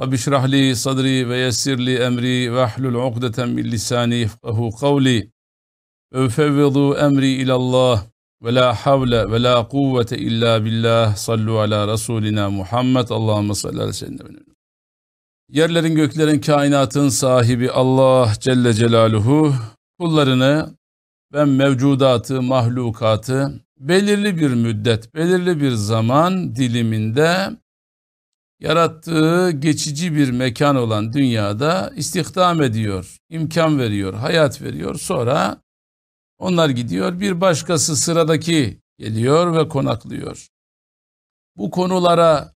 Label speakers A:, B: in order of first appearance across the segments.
A: Rabbi şrah li sadri ve yessir li emri ve ahlul ukdeten min lisani yefkahu kavli ve fevvidu emri ilallah ve la havle ve la kuvvete illa billah. Sallu ala Resulina Muhammed Allahümme salli ala seyyidina Yerlerin göklerin kainatın sahibi Allah Celle Celaluhu kullarını ben mevcudatı, mahlukatı belirli bir müddet, belirli bir zaman diliminde yarattığı geçici bir mekan olan dünyada istihdam ediyor, imkan veriyor, hayat veriyor. Sonra onlar gidiyor, bir başkası sıradaki geliyor ve konaklıyor. Bu konulara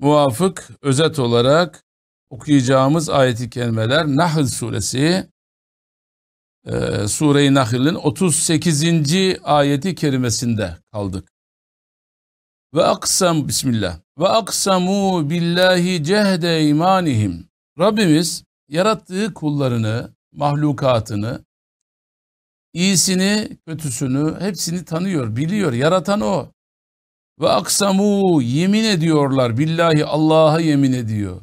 A: muvafık özet olarak okuyacağımız ayeti kelimeler Nahl suresi e, Sure-i Nahl'in 38. ayeti kerimesinde kaldık. Ve aksam bismillah. Ve aksamu billahi cehde imanihim. Rabbimiz yarattığı kullarını, mahlukatını, iyisini, kötüsünü hepsini tanıyor, biliyor. Yaratan o. Ve aksamu yemin ediyorlar. Billahi Allah'a yemin ediyor.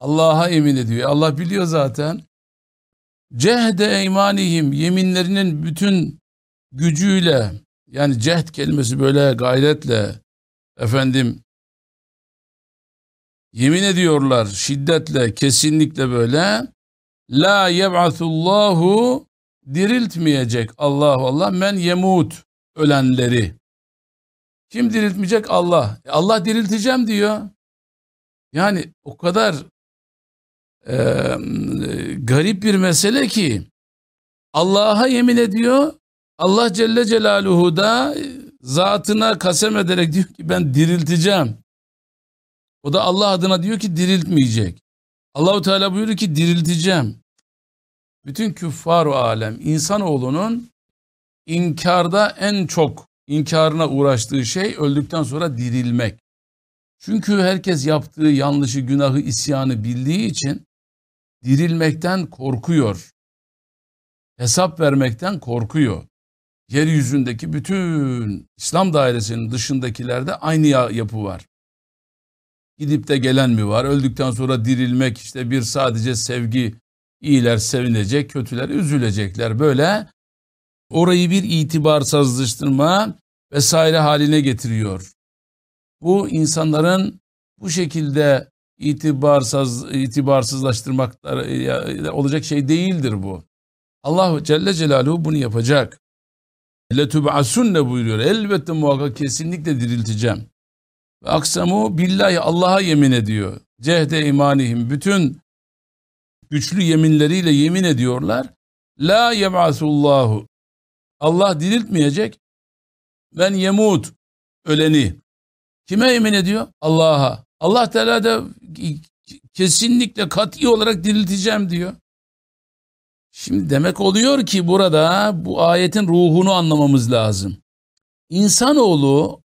A: Allah'a yemin ediyor. Allah biliyor zaten. Cehde imanihim yeminlerinin bütün gücüyle yani cehd kelimesi böyle gayretle efendim yemin ediyorlar şiddetle kesinlikle böyle la yeb'atullahu diriltmeyecek Allah Allah men yemut ölenleri. Kim diriltmeyecek? Allah. E Allah dirilteceğim diyor. Yani o kadar e, garip bir mesele ki Allah'a yemin ediyor. Allah Celle Celaluhu da zatına kasem ederek diyor ki ben dirilteceğim. O da Allah adına diyor ki diriltmeyecek. Allahu Teala buyuruyor ki dirilteceğim. Bütün küffar o alem insanoğlunun inkarda en çok inkarına uğraştığı şey öldükten sonra dirilmek. Çünkü herkes yaptığı yanlışı, günahı, isyanı bildiği için dirilmekten korkuyor. Hesap vermekten korkuyor yeryüzündeki bütün İslam dairesinin dışındakilerde aynı yapı var. Gidip de gelen mi var? Öldükten sonra dirilmek işte bir sadece sevgi, iyiler sevinecek, kötüler üzülecekler. Böyle orayı bir itibarsızlaştırma vesaire haline getiriyor. Bu insanların bu şekilde itibarsız itibarsızlaştırmak olacak şey değildir bu. Allah Celle Celaluhu bunu yapacak. Letub'asunne buyuruyor. Elbette muhakkak kesinlikle dirilteceğim. Ve aksamu billahi Allah'a yemin ediyor. Cehde imanihim bütün güçlü yeminleriyle yemin ediyorlar. La yeb'asullahu. Allah diriltmeyecek. Ben yemut öleni. Kime yemin ediyor? Allah'a. Allah Teala da kesinlikle kat'i olarak dirilteceğim diyor. Şimdi demek oluyor ki burada bu ayetin ruhunu anlamamız lazım. İnsanoğlu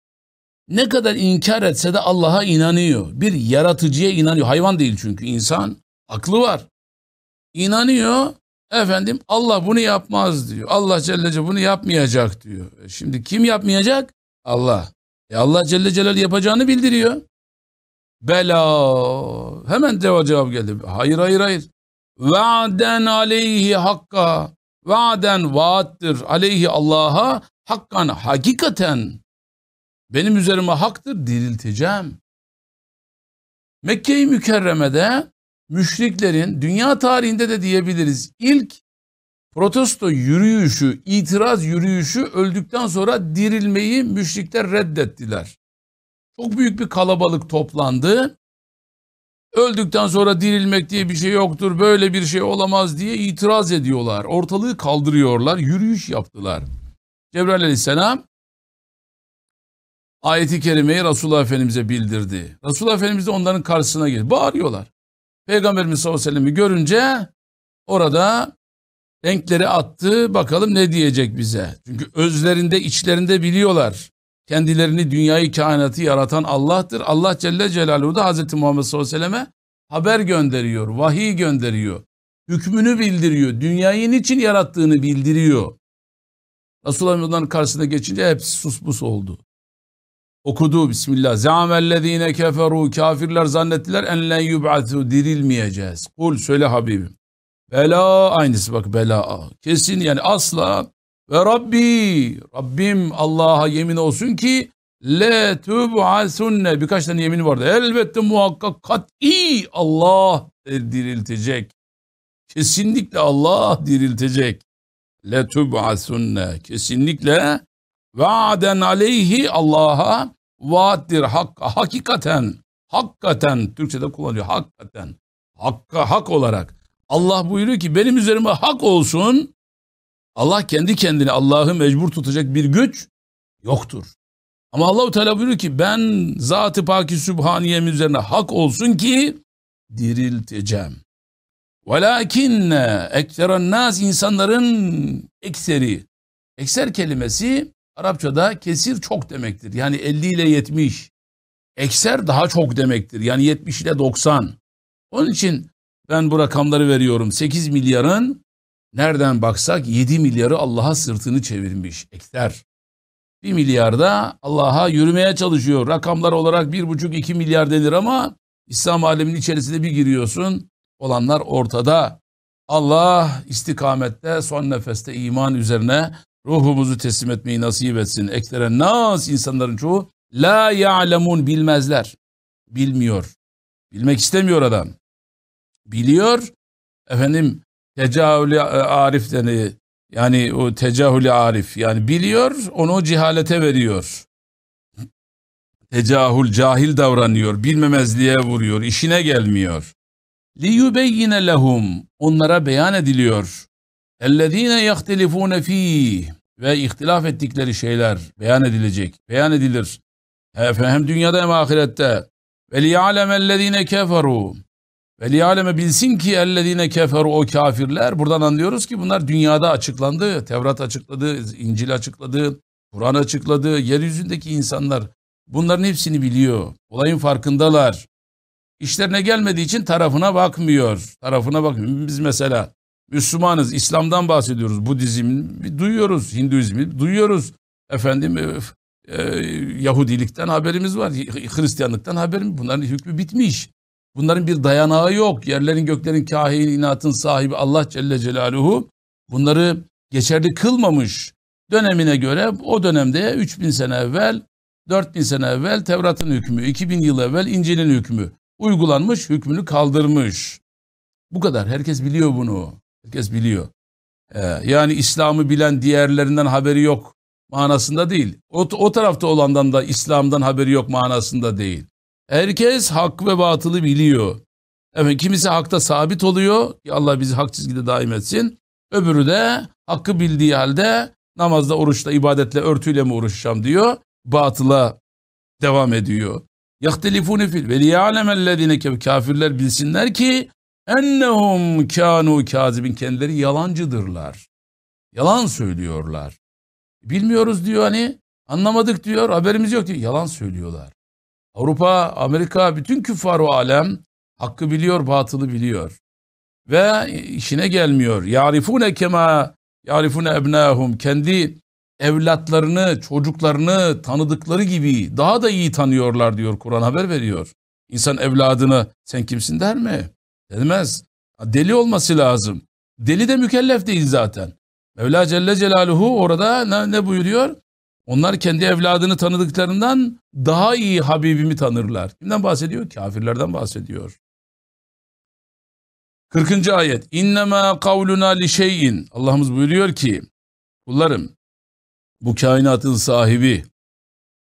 A: ne kadar inkar etse de Allah'a inanıyor. Bir yaratıcıya inanıyor. Hayvan değil çünkü insan. Aklı var. İnanıyor. Efendim Allah bunu yapmaz diyor. Allah Celle Celaluhu bunu yapmayacak diyor. E şimdi kim yapmayacak? Allah. E Allah Celle Celaluhu yapacağını bildiriyor. Bela. Hemen cevap geldi. Hayır hayır hayır. Va'den aleyhi hakka. Va'den vaattir aleyhi Allah'a hakkan hakikaten. Benim üzerime haktır dirilteceğim. Mekke-i Mükerreme'de müşriklerin dünya tarihinde de diyebiliriz ilk protesto yürüyüşü, itiraz yürüyüşü öldükten sonra dirilmeyi müşrikler reddettiler. Çok büyük bir kalabalık toplandı. Öldükten sonra dirilmek diye bir şey yoktur, böyle bir şey olamaz diye itiraz ediyorlar. Ortalığı kaldırıyorlar, yürüyüş yaptılar. Cebrail aleyhisselam ayeti kerimeyi Resulullah Efendimiz'e bildirdi. Resulullah Efendimiz de onların karşısına geldi. Bağırıyorlar. Peygamberimiz sallallahu aleyhi ve sellem'i görünce orada renkleri attı. Bakalım ne diyecek bize. Çünkü özlerinde, içlerinde biliyorlar. Kendilerini dünyayı, kainatı yaratan Allah'tır. Allah Celle Celaluhu da Hz. Muhammed sallallahu aleyhi ve selleme haber gönderiyor, vahiy gönderiyor. Hükmünü bildiriyor. Dünyayı niçin yarattığını bildiriyor. Resulullah onların karşısına geçince hepsi sus oldu. Okudu Bismillah. Zâmellezîne keferû kafirler zannettiler en len yub'atû dirilmeyeceğiz. Kul söyle Habibim. Bela aynısı bak bela. Kesin yani asla. Ve Rabbi Rabbim Allah'a yemin olsun ki le tub'asunne birkaç tane yemin vardı. Elbette muhakkak kat'i Allah diriltecek. Kesinlikle Allah diriltecek. Le tub'asunne kesinlikle vaaden aleyhi Allah'a vaattir hakka hakikaten hakikaten Türkçe'de kullanıyor hakikaten hakka hak olarak Allah buyuruyor ki benim üzerime hak olsun Allah kendi kendine Allah'ı mecbur tutacak bir güç yoktur. Ama Allahu Teala buyuruyor ki ben zatı paki sübhaniyem üzerine hak olsun ki dirilteceğim. Velakinne ekseren nas insanların ekseri. Ekser kelimesi Arapçada kesir çok demektir. Yani 50 ile 70. Ekser daha çok demektir. Yani 70 ile 90. Onun için ben bu rakamları veriyorum. 8 milyarın nereden baksak 7 milyarı Allah'a sırtını çevirmiş. Ekser. 1 milyarda Allah'a yürümeye çalışıyor. Rakamlar olarak 1,5-2 milyar denir ama İslam aleminin içerisinde bir giriyorsun. Olanlar ortada. Allah istikamette son nefeste iman üzerine ruhumuzu teslim etmeyi nasip etsin. Ekleren nas insanların çoğu la ya'lemun bilmezler. Bilmiyor. Bilmek istemiyor adam. Biliyor. Efendim tecahülü arif deni yani o tecahülü arif yani biliyor onu cehalete veriyor. Tecahül cahil davranıyor, bilmemezliğe vuruyor, işine gelmiyor. لِيُبَيِّنَ لَهُمْ Onlara beyan ediliyor. اَلَّذ۪ينَ يَخْتَلِفُونَ ف۪يهِ Ve ihtilaf ettikleri şeyler beyan edilecek, beyan edilir. Hem dünyada hem ahirette. وَلِيَعْلَمَ الَّذ۪ينَ كَفَرُوا ve bilsin ki ellezine keferu o kafirler. Buradan anlıyoruz ki bunlar dünyada açıklandı. Tevrat açıkladı, İncil açıkladı, Kur'an açıkladı. Yeryüzündeki insanlar bunların hepsini biliyor. Olayın farkındalar. İşlerine gelmediği için tarafına bakmıyor. Tarafına bakmıyor. Biz mesela Müslümanız, İslam'dan bahsediyoruz. Budizmi duyuyoruz, Hinduizmi duyuyoruz. Efendim e, e, Yahudilikten haberimiz var, Hristiyanlıktan haberimiz. Bunların hükmü bitmiş. Bunların bir dayanağı yok. Yerlerin göklerin kahin inatın sahibi Allah Celle Celaluhu bunları geçerli kılmamış. Dönemine göre o dönemde 3000 sene evvel, 4000 sene evvel Tevrat'ın hükmü, 2000 yıl evvel İncil'in hükmü uygulanmış, hükmünü kaldırmış. Bu kadar. Herkes biliyor bunu. Herkes biliyor. Ee, yani İslam'ı bilen diğerlerinden haberi yok manasında değil. O, o tarafta olandan da İslam'dan haberi yok manasında değil. Herkes hak ve batılı biliyor. Evet, kimisi hakta sabit oluyor. Allah bizi hak çizgide daim etsin. Öbürü de hakkı bildiği halde namazda, oruçta, ibadetle, örtüyle mi uğraşacağım diyor. Batıla devam ediyor. Yahtelifune fil ve liya'lemellezine kafirler bilsinler ki ennehum kanu kazibin kendileri yalancıdırlar. Yalan söylüyorlar. Bilmiyoruz diyor hani anlamadık diyor haberimiz yok diyor. Yalan söylüyorlar. Avrupa, Amerika bütün küffar o alem hakkı biliyor, batılı biliyor. Ve işine gelmiyor. Yarifune kema yarifune ebnahum kendi evlatlarını, çocuklarını tanıdıkları gibi daha da iyi tanıyorlar diyor Kur'an haber veriyor. İnsan evladını sen kimsin der mi? Demez. Deli olması lazım. Deli de mükellef değil zaten. Mevla Celle Celaluhu orada ne, ne buyuruyor? Onlar kendi evladını tanıdıklarından daha iyi Habibimi tanırlar. Kimden bahsediyor? Kafirlerden bahsediyor. 40. ayet. İnnemâ kavluna li şeyin. Allah'ımız buyuruyor ki kullarım bu kainatın sahibi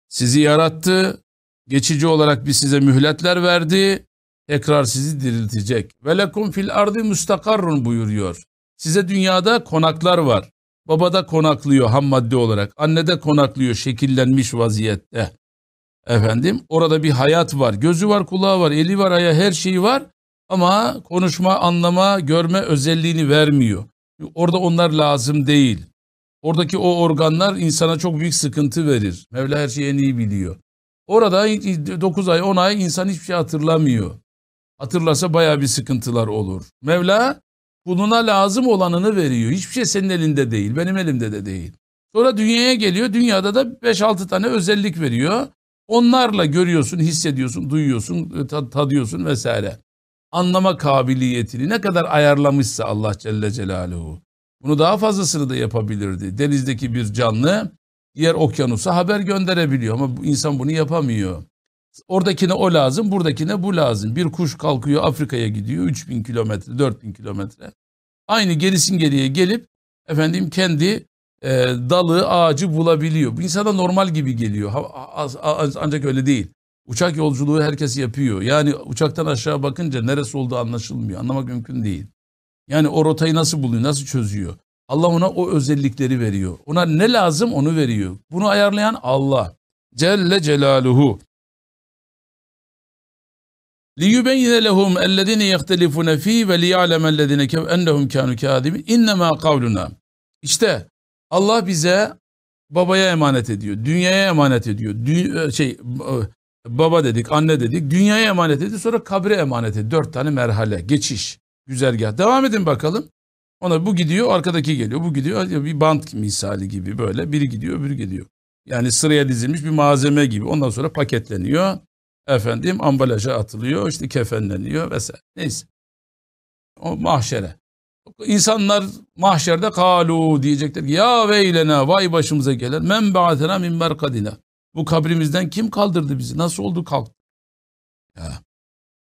A: sizi yarattı. Geçici olarak bir size mühletler verdi. Tekrar sizi diriltecek. Ve lekum fil ardı müstakarrun buyuruyor. Size dünyada konaklar var. Babada konaklıyor ham madde olarak. Annede konaklıyor şekillenmiş vaziyette. Efendim orada bir hayat var. Gözü var, kulağı var, eli var, ayağı her şeyi var. Ama konuşma, anlama, görme özelliğini vermiyor. Orada onlar lazım değil. Oradaki o organlar insana çok büyük sıkıntı verir. Mevla her şeyi en iyi biliyor. Orada 9 ay 10 ay insan hiçbir şey hatırlamıyor. Hatırlasa baya bir sıkıntılar olur. Mevla kuluna lazım olanını veriyor. Hiçbir şey senin elinde değil, benim elimde de değil. Sonra dünyaya geliyor. Dünyada da 5-6 tane özellik veriyor. Onlarla görüyorsun, hissediyorsun, duyuyorsun, tadıyorsun vesaire. Anlama kabiliyetini ne kadar ayarlamışsa Allah Celle Celaluhu. Bunu daha fazlasını da yapabilirdi. Denizdeki bir canlı diğer okyanusa haber gönderebiliyor ama insan bunu yapamıyor. Oradakine o lazım, buradakine bu lazım. Bir kuş kalkıyor Afrika'ya gidiyor 3000 kilometre, 4000 kilometre. Aynı gerisin geriye gelip efendim kendi e, dalı, ağacı bulabiliyor. Bu insana normal gibi geliyor. Ancak öyle değil. Uçak yolculuğu herkes yapıyor. Yani uçaktan aşağı bakınca neresi olduğu anlaşılmıyor. Anlamak mümkün değil. Yani o rotayı nasıl buluyor, nasıl çözüyor? Allah ona o özellikleri veriyor. Ona ne lazım onu veriyor. Bunu ayarlayan Allah. Celle Celaluhu. لِيُبَيِّنَ لَهُمْ اَلَّذِينَ يَخْتَلِفُونَ ف۪ي وَلِيَعْلَمَ الَّذِينَ اَنَّهُمْ كَانُوا كَاذِبِينَ اِنَّمَا قَوْلُنَا İşte Allah bize babaya emanet ediyor, dünyaya emanet ediyor. Dü şey baba dedik, anne dedik, dünyaya emanet ediyor, sonra kabre emanet ediyor. Dört tane merhale, geçiş, güzergah. Devam edin bakalım. Ona bu gidiyor, arkadaki geliyor, bu gidiyor. Bir bant misali gibi böyle. Biri gidiyor, öbürü gidiyor. Yani sıraya dizilmiş bir malzeme gibi. Ondan sonra paketleniyor. Efendim ambalaja atılıyor, işte kefenleniyor vesaire. Neyse. O mahşere. İnsanlar mahşerde kalu diyecekler ki ya veylena vay başımıza gelir. Men ba'atena min merkadina. Bu kabrimizden kim kaldırdı bizi? Nasıl oldu kalktı? Ya.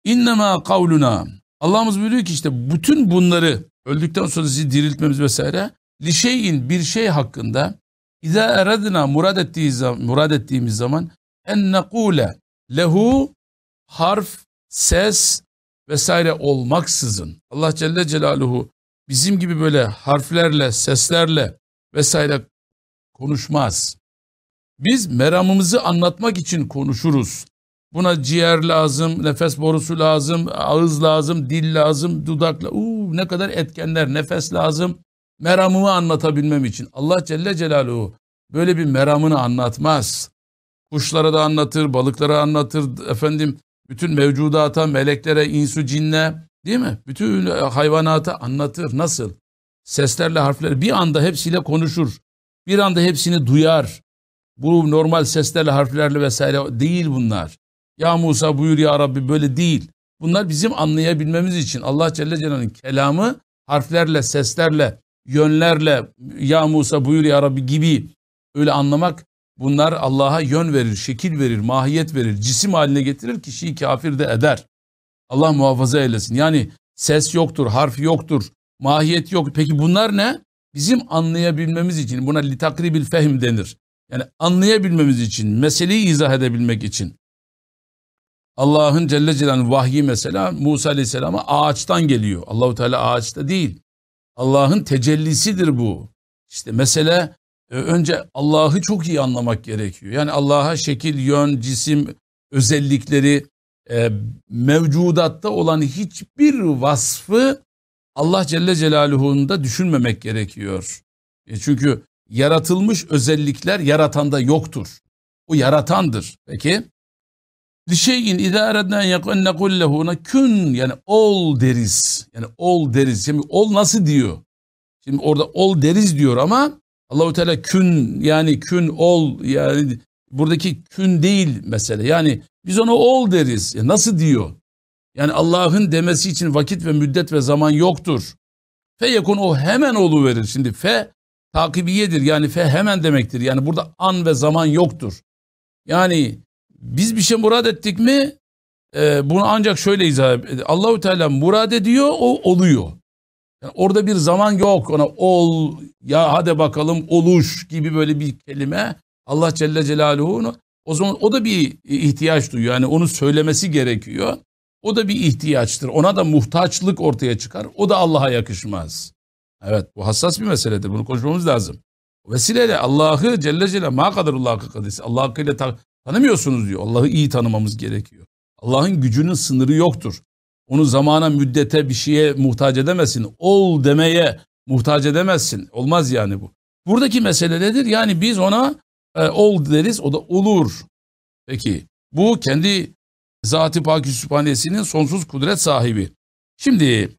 A: İnnemâ kavluna. Allah'ımız buyuruyor ki işte bütün bunları öldükten sonra sizi diriltmemiz vesaire li şeyin bir şey hakkında İza eradna murad ettiğimiz zaman, murad ettiğimiz zaman en nekule lehu harf, ses vesaire olmaksızın Allah Celle Celaluhu bizim gibi böyle harflerle, seslerle vesaire konuşmaz. Biz meramımızı anlatmak için konuşuruz. Buna ciğer lazım, nefes borusu lazım, ağız lazım, dil lazım, dudakla. Uuu ne kadar etkenler, nefes lazım. Meramımı anlatabilmem için. Allah Celle Celaluhu böyle bir meramını anlatmaz. Kuşlara da anlatır, balıklara anlatır, efendim bütün mevcudata, meleklere, insu, cinne değil mi? Bütün hayvanata anlatır. Nasıl? Seslerle, harfler bir anda hepsiyle konuşur. Bir anda hepsini duyar. Bu normal seslerle, harflerle vesaire değil bunlar. Ya Musa buyur ya Rabbi böyle değil. Bunlar bizim anlayabilmemiz için Allah Celle Celaluhu'nun kelamı harflerle, seslerle, yönlerle ya Musa buyur ya Rabbi gibi öyle anlamak bunlar Allah'a yön verir, şekil verir, mahiyet verir, cisim haline getirir kişiyi kafir de eder. Allah muhafaza eylesin. Yani ses yoktur, harf yoktur, mahiyet yok. Peki bunlar ne? Bizim anlayabilmemiz için buna litakribil fehim denir. Yani anlayabilmemiz için, meseleyi izah edebilmek için. Allah'ın Celle Celaluhu vahyi mesela Musa Aleyhisselam'a ağaçtan geliyor. Allahu Teala ağaçta değil. Allah'ın tecellisidir bu. İşte mesele önce Allah'ı çok iyi anlamak gerekiyor. Yani Allah'a şekil, yön, cisim, özellikleri, e, mevcudatta olan hiçbir vasfı Allah Celle Celaluhu'nda düşünmemek gerekiyor. E çünkü yaratılmış özellikler yaratanda yoktur. O yaratandır. Peki? Li şeyin idâ erednâ en nekul lehu kün yani ol deriz. Yani ol deriz. Şimdi ol nasıl diyor? Şimdi orada ol deriz diyor ama Allahu Teala kün yani kün ol yani buradaki kün değil mesele. Yani biz ona ol deriz. Ya nasıl diyor? Yani Allah'ın demesi için vakit ve müddet ve zaman yoktur. Fe yakun o hemen olu verir. Şimdi fe takibiyedir. Yani fe hemen demektir. Yani burada an ve zaman yoktur. Yani biz bir şey murad ettik mi e, bunu ancak şöyle izah. Allahu Teala murad ediyor o oluyor. Yani orada bir zaman yok ona ol ya hadi bakalım oluş gibi böyle bir kelime Allah Celle Celaluhu o zaman o da bir ihtiyaç duyuyor. Yani onu söylemesi gerekiyor. O da bir ihtiyaçtır. Ona da muhtaçlık ortaya çıkar. O da Allah'a yakışmaz. Evet bu hassas bir meseledir. Bunu konuşmamız lazım. Vesileyle Allah'ı Celle Celle ma kadarullah kadisi. Allah tanımıyorsunuz diyor. Allah'ı iyi tanımamız gerekiyor. Allah'ın gücünün sınırı yoktur. Onu zamana, müddete bir şeye muhtaç edemezsin. Ol demeye muhtaç edemezsin. Olmaz yani bu. Buradaki mesele nedir? Yani biz ona e, ol deriz, o da olur. Peki bu kendi Zat-ı Pâk-ı Sübhanesi'nin sonsuz kudret sahibi. Şimdi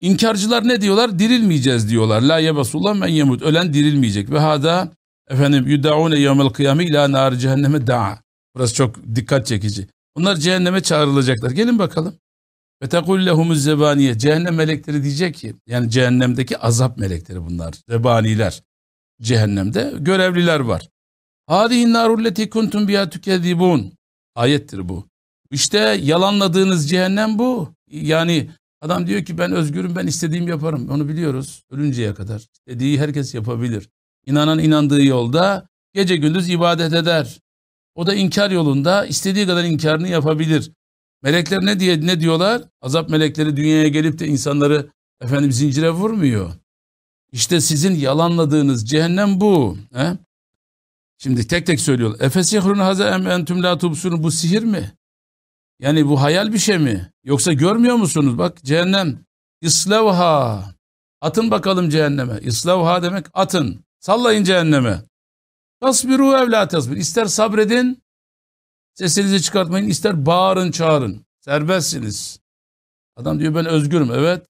A: inkarcılar ne diyorlar? Dirilmeyeceğiz diyorlar. La yebasullah men yemut. Ölen dirilmeyecek. Ve hada efendim yudaune yevmel kıyame ila nar cehenneme da'a. Burası çok dikkat çekici. Onlar cehenneme çağrılacaklar. Gelin bakalım. Ve tekul lehumuz zebaniye. Cehennem melekleri diyecek ki yani cehennemdeki azap melekleri bunlar. Zebaniler. Cehennemde görevliler var. Hadihin narulleti kuntum biha tükedibun. Ayettir bu. İşte yalanladığınız cehennem bu. Yani adam diyor ki ben özgürüm ben istediğim yaparım. Onu biliyoruz ölünceye kadar. İstediği herkes yapabilir. İnanan inandığı yolda gece gündüz ibadet eder. O da inkar yolunda istediği kadar inkarını yapabilir. Melekler ne diye ne diyorlar? Azap melekleri dünyaya gelip de insanları efendim zincire vurmuyor. İşte sizin yalanladığınız cehennem bu. He? Şimdi tek tek söylüyorlar. Efesihrun haza em entum la. Bu sihir mi? Yani bu hayal bir şey mi? Yoksa görmüyor musunuz? Bak cehennem. İslavha. Atın bakalım cehenneme. İslavha demek atın. Sallayın cehenneme. Tasbiru evla tasbir. İster sabredin, sesinizi çıkartmayın, ister bağırın çağırın. Serbestsiniz. Adam diyor ben özgürüm. Evet.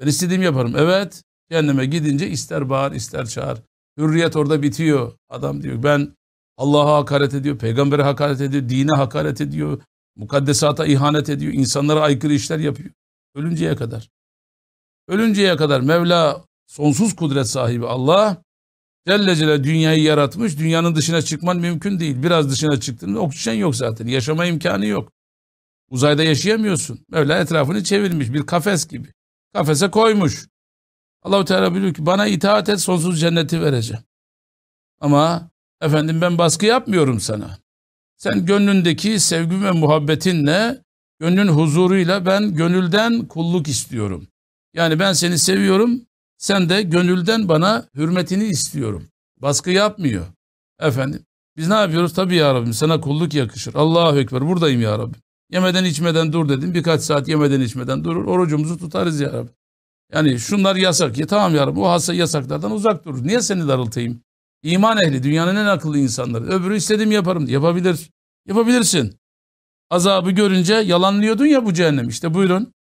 A: Ben istediğimi yaparım. Evet. Cehenneme gidince ister bağır, ister çağır. Hürriyet orada bitiyor. Adam diyor ben Allah'a hakaret ediyor, peygambere hakaret ediyor, dine hakaret ediyor, mukaddesata ihanet ediyor, insanlara aykırı işler yapıyor. Ölünceye kadar. Ölünceye kadar Mevla sonsuz kudret sahibi Allah Celle Celle dünyayı yaratmış. Dünyanın dışına çıkman mümkün değil. Biraz dışına çıktığında oksijen yok zaten. Yaşama imkanı yok. Uzayda yaşayamıyorsun. Mevla etrafını çevirmiş bir kafes gibi. Kafese koymuş. Allahu Teala biliyor ki bana itaat et sonsuz cenneti vereceğim. Ama efendim ben baskı yapmıyorum sana. Sen gönlündeki sevgi ve muhabbetinle, gönlün huzuruyla ben gönülden kulluk istiyorum. Yani ben seni seviyorum, sen de gönülden bana hürmetini istiyorum. Baskı yapmıyor. Efendim biz ne yapıyoruz? Tabii ya Rabbim sana kulluk yakışır. Allahu Ekber buradayım ya Rabbim. Yemeden içmeden dur dedim. Birkaç saat yemeden içmeden durur. Orucumuzu tutarız ya Rabbi. Yani şunlar yasak. Ya tamam ya Rabbi o hasta yasaklardan uzak durur. Niye seni darıltayım? İman ehli dünyanın en akıllı insanları. Öbürü istediğimi yaparım. Yapabilir. Yapabilirsin. Azabı görünce yalanlıyordun ya bu cehennem. İşte buyurun.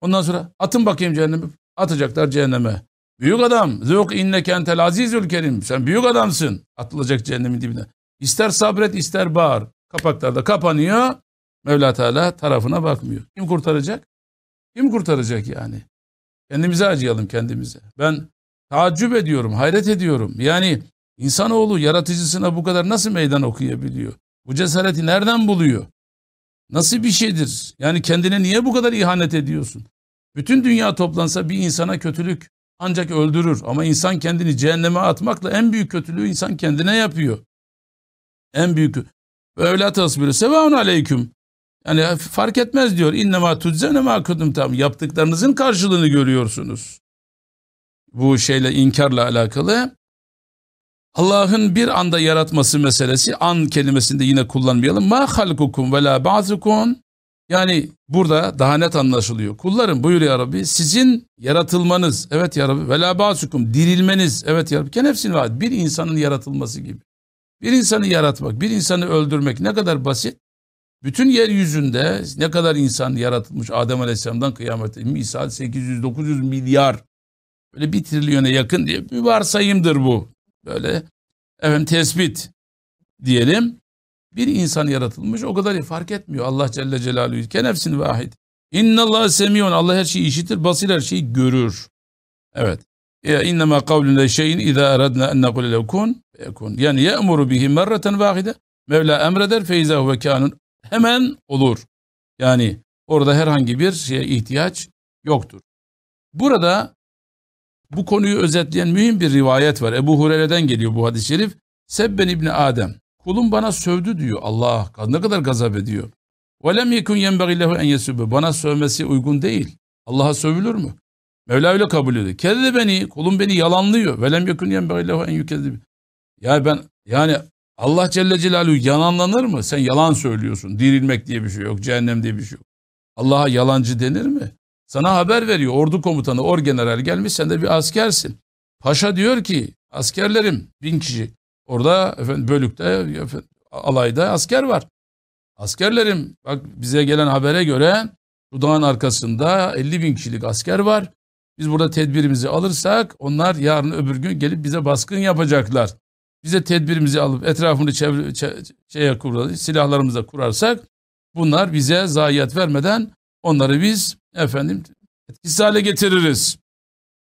A: Ondan sonra atın bakayım cehennemi. Atacaklar cehenneme. Büyük adam. Zûk inneke entel azizül kerim. Sen büyük adamsın. Atılacak cehennemin dibine. İster sabret ister bağır. Kapaklar da kapanıyor. Mevla Teala tarafına bakmıyor. Kim kurtaracak? Kim kurtaracak yani? Kendimize acıyalım kendimize. Ben taaccüp ediyorum, hayret ediyorum. Yani insanoğlu yaratıcısına bu kadar nasıl meydan okuyabiliyor? Bu cesareti nereden buluyor? Nasıl bir şeydir? Yani kendine niye bu kadar ihanet ediyorsun? Bütün dünya toplansa bir insana kötülük ancak öldürür. Ama insan kendini cehenneme atmakla en büyük kötülüğü insan kendine yapıyor. En büyük. Öyle tasbiri sevaun aleyküm. Yani fark etmez diyor. İnnemâ tuzzene mâ kudum tam. Yaptıklarınızın karşılığını görüyorsunuz. Bu şeyle inkarla alakalı. Allah'ın bir anda yaratması meselesi an kelimesinde yine kullanmayalım. Ma halkukum ve la ba'zukum. Yani burada daha net anlaşılıyor. Kullarım buyur ya Rabbi sizin yaratılmanız evet ya Rabbi ve la ba'zukum dirilmeniz evet ya Rabbi. Kenefsin vaat bir insanın yaratılması gibi. Bir insanı yaratmak, bir insanı öldürmek ne kadar basit. Bütün yeryüzünde ne kadar insan yaratılmış Adem Aleyhisselam'dan kıyamete misal 800-900 milyar böyle bir trilyona yakın diye bir varsayımdır bu. Böyle efendim tespit diyelim. Bir insan yaratılmış o kadar fark etmiyor Allah Celle Celaluhu. Kenefsin vahid. İnna Allah semiyon. Allah her şeyi işitir, basir her şeyi görür. Evet. Ya innema kavlun şeyin iza aradna en nekule lev kun feyekun. Yani ye'muru bihi merreten vahide. Mevla emreder feyza huve kanun. Hemen olur. Yani orada herhangi bir şeye ihtiyaç yoktur. Burada bu konuyu özetleyen mühim bir rivayet var. Ebu Hureyre'den geliyor bu hadis-i şerif. Sebben İbni Adem. Kulum bana sövdü diyor. Allah ne kadar gazap ediyor. وَلَمْ يَكُنْ يَنْبَغِ لَهُ اَنْ يَسُبَ Bana sövmesi uygun değil. Allah'a sövülür mü? Mevla öyle kabul ediyor. Kedi beni, kulum beni yalanlıyor. وَلَمْ يَكُنْ يَنْبَغِ لَهُ اَنْ يُكَذِّبِ Ya ben yani Allah Celle Celaluhu yalanlanır mı? Sen yalan söylüyorsun. Dirilmek diye bir şey yok. Cehennem diye bir şey yok. Allah'a yalancı denir mi? Sana haber veriyor ordu komutanı, orgeneral gelmiş sen de bir askersin. Paşa diyor ki askerlerim bin kişi. Orada efendim, bölükte efendim, alayda asker var. Askerlerim bak bize gelen habere göre şu dağın arkasında 50 bin kişilik asker var. Biz burada tedbirimizi alırsak onlar yarın öbür gün gelip bize baskın yapacaklar. Bize tedbirimizi alıp etrafını çevre, şeye kurar, silahlarımıza kurarsak bunlar bize zayiat vermeden onları biz efendim etkisiz hale getiririz.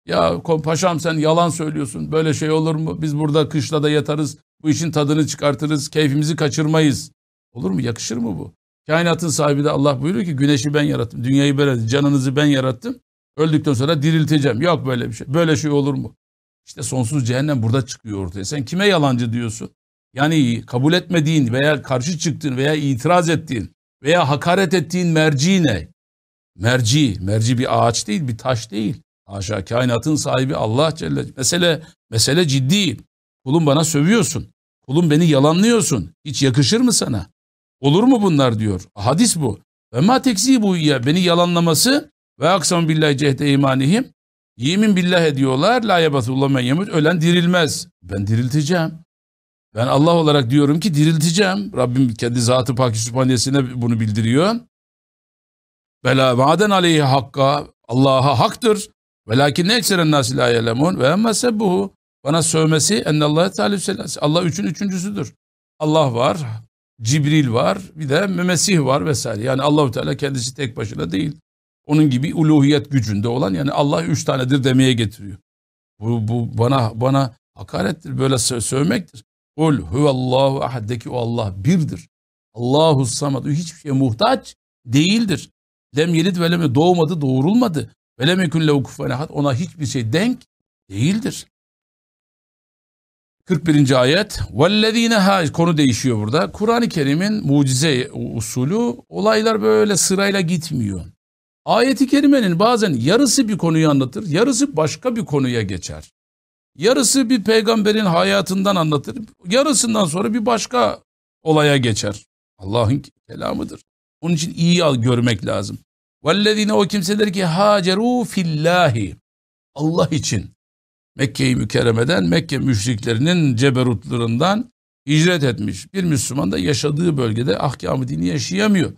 A: Ya paşam sen yalan söylüyorsun. Böyle şey olur mu? Biz burada kışla da yatarız. Bu işin tadını çıkartırız. Keyfimizi kaçırmayız. Olur mu? Yakışır mı bu? Kainatın sahibi de Allah buyuruyor ki güneşi ben yarattım. Dünyayı ben yarattım. Canınızı ben yarattım. Öldükten sonra dirilteceğim. Yok böyle bir şey. Böyle şey olur mu? İşte sonsuz cehennem burada çıkıyor ortaya. Sen kime yalancı diyorsun? Yani kabul etmediğin veya karşı çıktığın veya itiraz ettiğin veya hakaret ettiğin merci ne? Merci, merci bir ağaç değil, bir taş değil. Haşa kainatın sahibi Allah Celle. Mesele, mesele ciddi. Kulum bana sövüyorsun. Kulum beni yalanlıyorsun. Hiç yakışır mı sana? Olur mu bunlar diyor. Hadis bu. Ve ma teksi bu ya beni yalanlaması ve aksam billahi cehde imanihim. Yemin billah ediyorlar. La yebatullah men yemut. Ölen dirilmez. Ben dirilteceğim. Ben Allah olarak diyorum ki dirilteceğim. Rabbim kendi zatı pak bunu bildiriyor. Bela vaden aleyhi hakka. Allah'a haktır. Velakin ne ekseren nasi la ve emme sebbuhu. Bana sövmesi ennallahu teala Allah üçün üçüncüsüdür. Allah var, Cibril var, bir de Mesih var vesaire. Yani Allahu Teala kendisi tek başına değil. Onun gibi uluhiyet gücünde olan yani Allah üç tanedir demeye getiriyor. Bu, bu bana bana hakarettir, böyle sö sövmektir. Kul huvallahu ahaddeki o Allah birdir. Allahu samad hiçbir şeye muhtaç değildir. Lem yelid ve lem doğmadı, doğurulmadı. Ve lem yekun lehu ona hiçbir şey denk değildir. 41. ayet. Vellezine ha konu değişiyor burada. Kur'an-ı Kerim'in mucize usulü olaylar böyle sırayla gitmiyor. Ayeti kerimenin bazen yarısı bir konuyu anlatır, yarısı başka bir konuya geçer. Yarısı bir peygamberin hayatından anlatır, yarısından sonra bir başka olaya geçer. Allah'ın kelamıdır. Onun için iyi görmek lazım. Vellezine o kimseler ki haceru fillahi. Allah için. Mekke-i Mükerreme'den Mekke müşriklerinin ceberutlarından hicret etmiş. Bir Müslüman da yaşadığı bölgede ahkamı dini yaşayamıyor.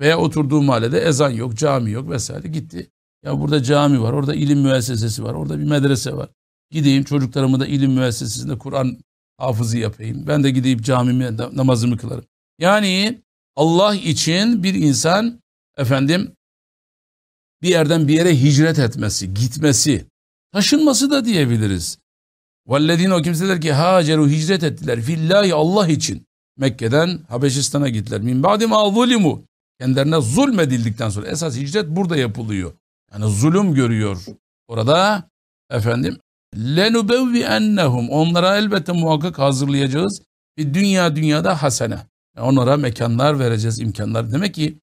A: Veya oturduğu mahallede ezan yok, cami yok vesaire gitti. Ya burada cami var, orada ilim müessesesi var, orada bir medrese var. Gideyim çocuklarımı da ilim müessesesinde Kur'an hafızı yapayım. Ben de gideyim camime namazımı kılarım. Yani Allah için bir insan efendim bir yerden bir yere hicret etmesi, gitmesi, taşınması da diyebiliriz. Vallezine o kimseler ki haceru hicret ettiler fillahi Allah için. Mekke'den Habeşistan'a gittiler. Min ba'di ma zulimu. Kendilerine zulmedildikten sonra esas hicret burada yapılıyor. Yani zulüm görüyor. Orada efendim lenubevvi ennehum onlara elbette muhakkak hazırlayacağız. Bir dünya dünyada hasene. Yani onlara mekanlar vereceğiz, imkanlar. Demek ki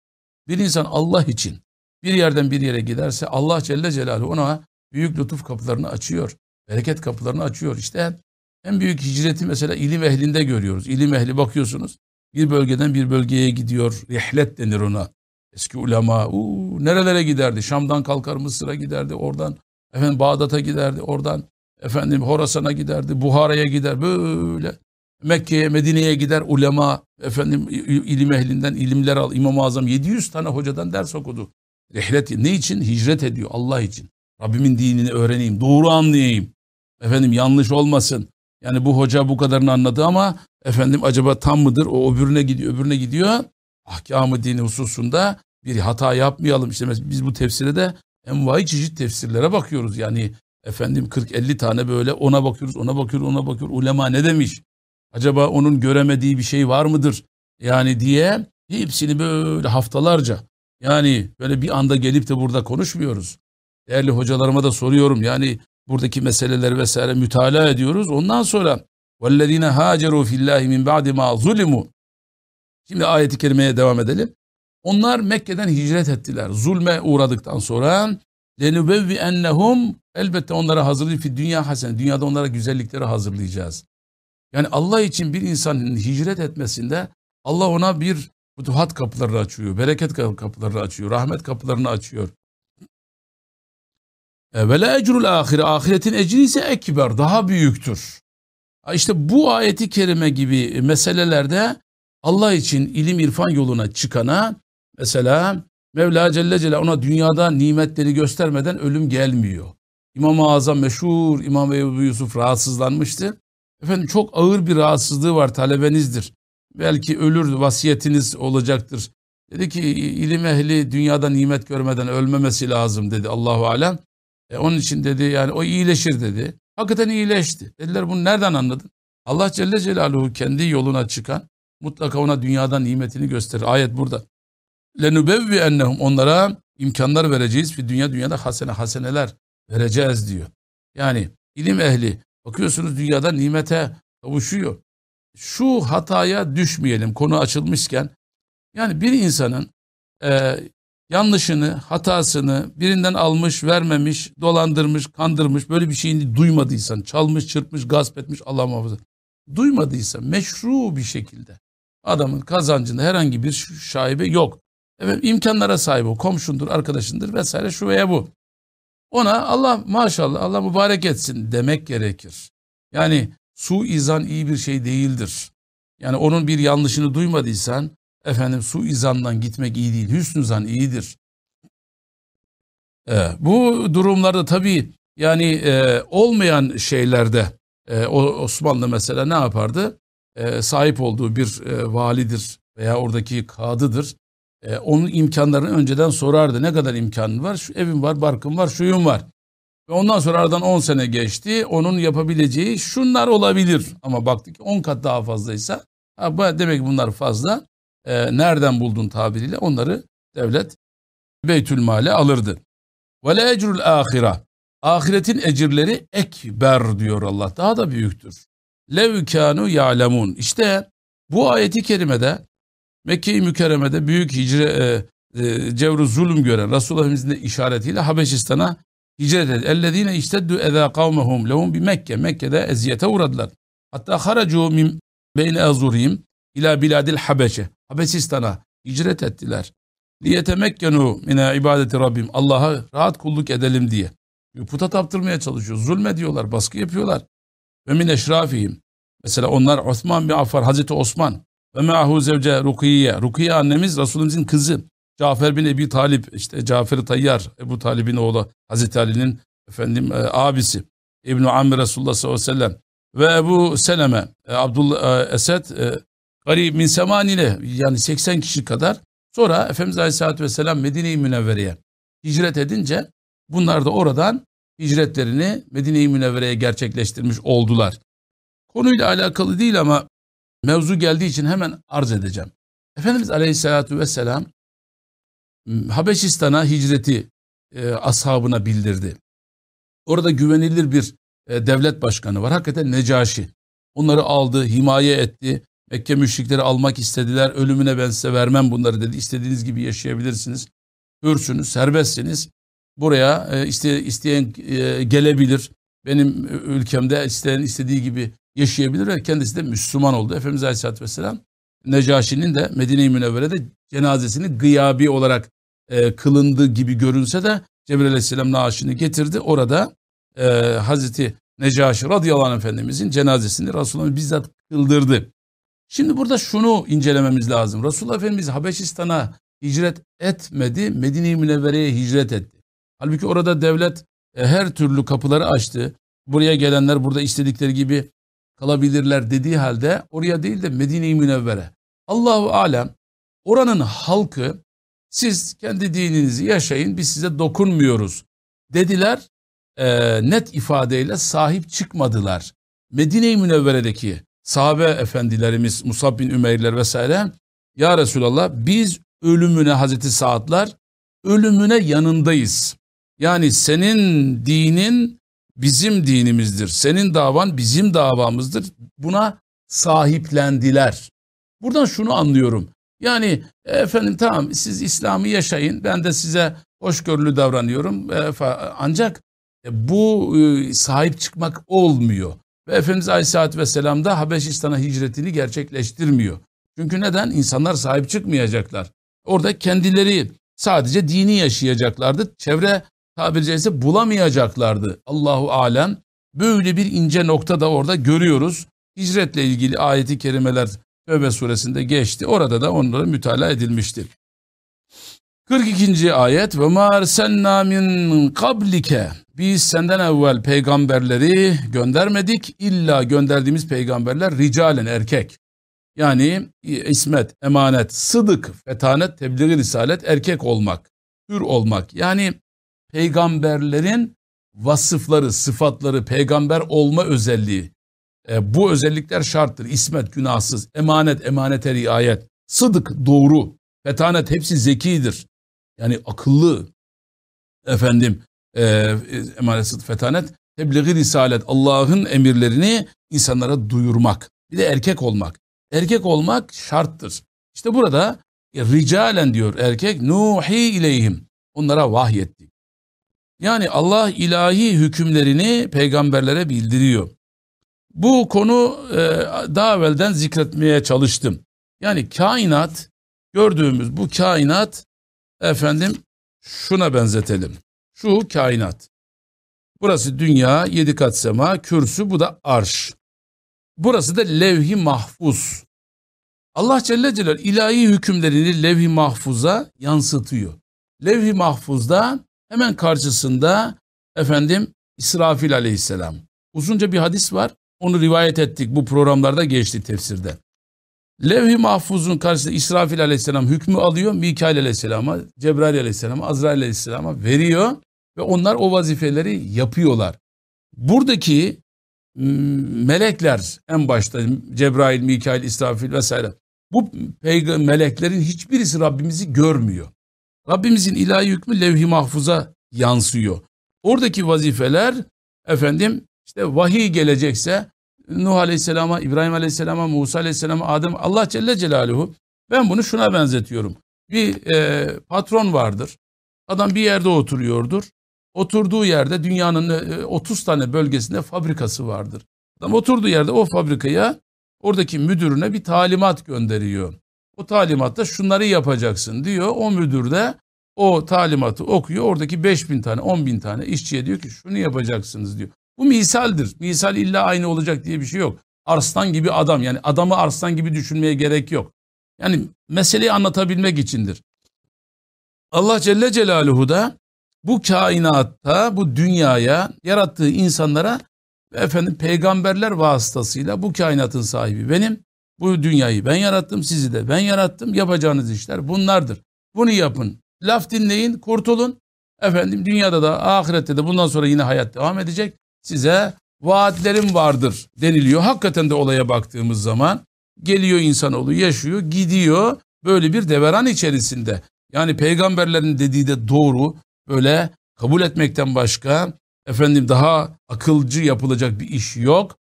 A: bir insan Allah için bir yerden bir yere giderse Allah Celle Celaluhu ona büyük lütuf kapılarını açıyor. Bereket kapılarını açıyor. İşte en büyük hicreti mesela ilim ehlinde görüyoruz. İlim ehli bakıyorsunuz. Bir bölgeden bir bölgeye gidiyor. Rihlet denir ona. Eski ulema uu, nerelere giderdi? Şam'dan kalkar Mısır'a giderdi. Oradan efendim Bağdat'a giderdi. Oradan efendim Horasan'a giderdi. Buhara'ya gider. Böyle Mekke'ye, Medine'ye gider ulema efendim ilim ehlinden ilimler al. İmam-ı Azam 700 tane hocadan ders okudu. Rihlet ne için? Hicret ediyor Allah için. Rabbimin dinini öğreneyim, doğru anlayayım. Efendim yanlış olmasın. Yani bu hoca bu kadarını anladı ama efendim acaba tam mıdır? O öbürüne gidiyor, öbürüne gidiyor. Ahkamı dini hususunda bir hata yapmayalım. İşte biz bu tefsire de envai çeşit tefsirlere bakıyoruz. Yani efendim 40-50 tane böyle ona bakıyoruz, ona bakıyoruz, ona bakıyoruz. Ulema ne demiş? Acaba onun göremediği bir şey var mıdır? Yani diye hepsini böyle haftalarca yani böyle bir anda gelip de burada konuşmuyoruz. Değerli hocalarıma da soruyorum. Yani buradaki meseleleri vesaire mütalaa ediyoruz. Ondan sonra وَالَّذ۪ينَ هَاجَرُوا فِي اللّٰهِ مِنْ بَعْدِ مَا ظُلِمُوا Şimdi ayeti kerimeye devam edelim. Onlar Mekke'den hicret ettiler. Zulme uğradıktan sonra lenubevvi ennehum elbette onlara hazırlayıp dünya hasen dünyada onlara güzellikleri hazırlayacağız. Yani Allah için bir insanın hicret etmesinde Allah ona bir Futuhat kapılarını açıyor, bereket kapılarını açıyor, rahmet kapılarını açıyor. E, ve la ecrul ahire, ahiretin ecri ise ekber, daha büyüktür. İşte bu ayeti kerime gibi meselelerde Allah için ilim irfan yoluna çıkana mesela Mevla Celle Celle ona dünyada nimetleri göstermeden ölüm gelmiyor. İmam-ı Azam meşhur İmam Ebu Yusuf rahatsızlanmıştı. Efendim çok ağır bir rahatsızlığı var talebenizdir. Belki ölür vasiyetiniz olacaktır. Dedi ki ilim ehli dünyada nimet görmeden ölmemesi lazım dedi Allahu alem. E, onun için dedi yani o iyileşir dedi. Hakikaten iyileşti. Dediler bunu nereden anladın? Allah Celle Celaluhu kendi yoluna çıkan mutlaka ona dünyadan nimetini gösterir. Ayet burada. Lenubevvi ennehum onlara imkanlar vereceğiz. Bir dünya dünyada hasene haseneler vereceğiz diyor. Yani ilim ehli bakıyorsunuz dünyada nimete kavuşuyor. Şu hataya düşmeyelim konu açılmışken. Yani bir insanın e, yanlışını, hatasını birinden almış, vermemiş, dolandırmış, kandırmış böyle bir şeyini duymadıysan, çalmış, çırpmış, gasp etmiş Allah muhafaza. Duymadıysa meşru bir şekilde adamın kazancında herhangi bir şaibe yok. Evet imkanlara sahip o, komşundur, arkadaşındır vesaire şu veya bu. Ona Allah maşallah Allah mübarek etsin demek gerekir. Yani su izan iyi bir şey değildir. Yani onun bir yanlışını duymadıysan efendim su izandan gitmek iyi değil. Hüsnü zan iyidir. Evet, bu durumlarda tabii yani e, olmayan şeylerde e, Osmanlı mesela ne yapardı? E, sahip olduğu bir e, validir veya oradaki kadıdır. E, onun imkanlarını önceden sorardı. Ne kadar imkanın var? Şu evim var, barkım var, şuyum var. Ve ondan sonra aradan 10 sene geçti. Onun yapabileceği şunlar olabilir. Ama baktık 10 kat daha fazlaysa ha, demek ki bunlar fazla. E, nereden buldun tabiriyle onları devlet Beytül Male alırdı. Ve le ecrul ahira. Ahiretin ecirleri ekber diyor Allah. Daha da büyüktür. Lev kanu ya'lemun. İşte bu ayeti kerimede Mekke-i Mükerreme'de büyük hicre e, e, cevru zulüm gören Resulullah'ımızın işaretiyle Habeşistan'a hicret etti. Ellezine işteddu eza kavmehum lehum bi Mekke. Mekke'de eziyete uğradılar. Hatta haracu min beyne azurihim ila biladil Habeşe. Habeşistan'a hicret ettiler. Liyetemekkenu mine ibadeti Rabbim. Allah'a rahat kulluk edelim diye. Puta taptırmaya çalışıyor. Zulmediyorlar, baskı yapıyorlar. Ve min eşrafihim. Mesela onlar Osman bin Affan, Hazreti Osman ve me'ahu zevce Rukiye. Rukiye annemiz Resulümüzün kızı. Cafer bin Ebi Talip, işte Cafer-i Tayyar, Ebu Talib'in oğlu, Hazreti Ali'nin efendim e, abisi. İbn-i Amr Resulullah sallallahu aleyhi ve sellem. Ve Ebu Seleme, e, Abdullah e, Esed, e, garib min semanine yani 80 kişi kadar. Sonra Efendimiz Aleyhisselatü Vesselam Medine-i Münevvere'ye hicret edince bunlar da oradan hicretlerini Medine-i Münevvere'ye gerçekleştirmiş oldular. Konuyla alakalı değil ama mevzu geldiği için hemen arz edeceğim. Efendimiz Aleyhisselatü Vesselam Habeşistan'a hicreti e, ashabına bildirdi. Orada güvenilir bir e, devlet başkanı var. Hakikaten Necaşi. Onları aldı, himaye etti. Mekke müşrikleri almak istediler. Ölümüne ben size vermem bunları dedi. İstediğiniz gibi yaşayabilirsiniz. Hürsünüz, serbestsiniz. Buraya e, iste, isteyen e, gelebilir. Benim ülkemde isteyen istediği gibi yaşayabilir ve kendisi de Müslüman oldu. Efendimiz Aleyhisselatü Vesselam Necaşi'nin de Medine-i Münevvere'de cenazesini gıyabi olarak e, kılındı gibi görünse de Cebrail Aleyhisselam naaşını getirdi. Orada e, Hazreti Necaşi radıyallahu anh Efendimizin cenazesini Resulullah bizzat kıldırdı. Şimdi burada şunu incelememiz lazım. Resulullah Efendimiz Habeşistan'a hicret etmedi, Medine-i Münevvere'ye hicret etti. Halbuki orada devlet e, her türlü kapıları açtı. Buraya gelenler burada istedikleri gibi kalabilirler dediği halde oraya değil de Medine-i Münevvere. Allahu alem oranın halkı siz kendi dininizi yaşayın biz size dokunmuyoruz dediler. E, net ifadeyle sahip çıkmadılar. Medine-i Münevvere'deki sahabe efendilerimiz Musab bin Ümeyrler vesaire ya Resulallah biz ölümüne Hazreti Saadlar ölümüne yanındayız. Yani senin dinin bizim dinimizdir. Senin davan bizim davamızdır. Buna sahiplendiler. Buradan şunu anlıyorum. Yani efendim tamam siz İslam'ı yaşayın. Ben de size hoşgörülü davranıyorum. E, ancak e, bu e, sahip çıkmak olmuyor. Ve Efendimiz Aleyhisselatü Vesselam da Habeşistan'a hicretini gerçekleştirmiyor. Çünkü neden? İnsanlar sahip çıkmayacaklar. Orada kendileri sadece dini yaşayacaklardı. Çevre tabiri caizse bulamayacaklardı. Allahu alem böyle bir ince nokta da orada görüyoruz. Hicretle ilgili ayeti kerimeler Tövbe suresinde geçti. Orada da onları mütalaa edilmiştir. 42. ayet ve ma erselna min kablike biz senden evvel peygamberleri göndermedik illa gönderdiğimiz peygamberler ricalen erkek. Yani ismet, emanet, sıdık, fetanet, tebliğ risalet erkek olmak, hür olmak. Yani peygamberlerin vasıfları, sıfatları, peygamber olma özelliği. E, bu özellikler şarttır. İsmet, günahsız, emanet, emanete riayet, sıdık, doğru, fetanet hepsi zekidir. Yani akıllı, efendim, e, emanet, sıdık, fetanet, tebliğ risalet, Allah'ın emirlerini insanlara duyurmak. Bir de erkek olmak. Erkek olmak şarttır. İşte burada e, ricalen diyor erkek, nuhi ileyhim. Onlara vahyettik. Yani Allah ilahi hükümlerini peygamberlere bildiriyor. Bu konu e, daha evvelden zikretmeye çalıştım. Yani kainat, gördüğümüz bu kainat efendim şuna benzetelim. Şu kainat. Burası dünya, yedi kat sema, kürsü, bu da arş. Burası da levh-i mahfuz. Allah Celle Celaluhu ilahi hükümlerini levh-i mahfuza yansıtıyor. Levh-i mahfuzda hemen karşısında efendim İsrafil aleyhisselam. Uzunca bir hadis var. Onu rivayet ettik. Bu programlarda geçti tefsirde. Levh-i Mahfuz'un karşısında İsrafil aleyhisselam hükmü alıyor. Mikail aleyhisselama, Cebrail aleyhisselama, Azrail aleyhisselama veriyor. Ve onlar o vazifeleri yapıyorlar. Buradaki melekler en başta Cebrail, Mikail, İsrafil vesaire. Bu meleklerin hiçbirisi Rabbimizi görmüyor. Rabbimizin ilahi hükmü levh-i mahfuza yansıyor. Oradaki vazifeler efendim işte vahiy gelecekse Nuh Aleyhisselam'a, İbrahim Aleyhisselam'a, Musa Aleyhisselam'a, Adem Allah Celle Celaluhu ben bunu şuna benzetiyorum. Bir e, patron vardır. Adam bir yerde oturuyordur. Oturduğu yerde dünyanın e, 30 tane bölgesinde fabrikası vardır. Adam oturduğu yerde o fabrikaya oradaki müdürüne bir talimat gönderiyor. O talimatta şunları yapacaksın diyor. O müdür de o talimatı okuyor. Oradaki 5 bin tane 10 bin tane işçiye diyor ki şunu yapacaksınız diyor. Bu misaldir. Misal illa aynı olacak diye bir şey yok. Arslan gibi adam yani adamı arslan gibi düşünmeye gerek yok. Yani meseleyi anlatabilmek içindir. Allah Celle Celaluhu da bu kainatta, bu dünyaya, yarattığı insanlara efendim peygamberler vasıtasıyla bu kainatın sahibi benim. Bu dünyayı ben yarattım, sizi de ben yarattım. Yapacağınız işler bunlardır. Bunu yapın. Laf dinleyin, kurtulun. Efendim dünyada da ahirette de bundan sonra yine hayat devam edecek size vaatlerim vardır deniliyor. Hakikaten de olaya baktığımız zaman geliyor insanoğlu yaşıyor gidiyor böyle bir deveran içerisinde. Yani peygamberlerin dediği de doğru böyle kabul etmekten başka efendim daha akılcı yapılacak bir iş yok.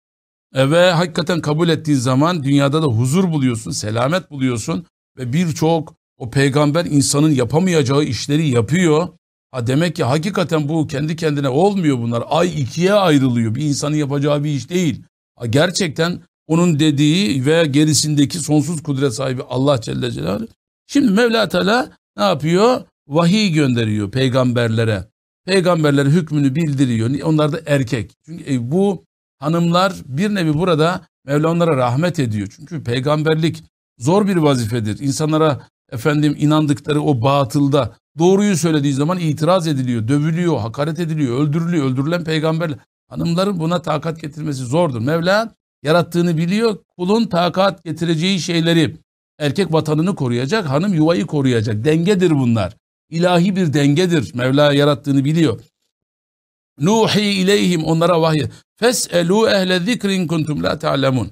A: E ve hakikaten kabul ettiğin zaman dünyada da huzur buluyorsun, selamet buluyorsun ve birçok o peygamber insanın yapamayacağı işleri yapıyor. Ha demek ki hakikaten bu kendi kendine olmuyor bunlar. Ay ikiye ayrılıyor. Bir insanın yapacağı bir iş değil. Ha gerçekten onun dediği ve gerisindeki sonsuz kudret sahibi Allah Celle Celaluhu. Şimdi Mevla Teala ne yapıyor? Vahiy gönderiyor peygamberlere. Peygamberlere hükmünü bildiriyor. Onlar da erkek. Çünkü e, bu hanımlar bir nevi burada Mevla onlara rahmet ediyor. Çünkü peygamberlik zor bir vazifedir. İnsanlara efendim inandıkları o batılda Doğruyu söylediği zaman itiraz ediliyor, dövülüyor, hakaret ediliyor, öldürülüyor. Öldürülen peygamber hanımların buna takat getirmesi zordur. Mevla yarattığını biliyor. Kulun takat getireceği şeyleri erkek vatanını koruyacak, hanım yuvayı koruyacak. Dengedir bunlar. İlahi bir dengedir. Mevla yarattığını biliyor. Nuhi ileyhim onlara vahiy. Fes'elu ehle zikrin kuntum la ta'lemun.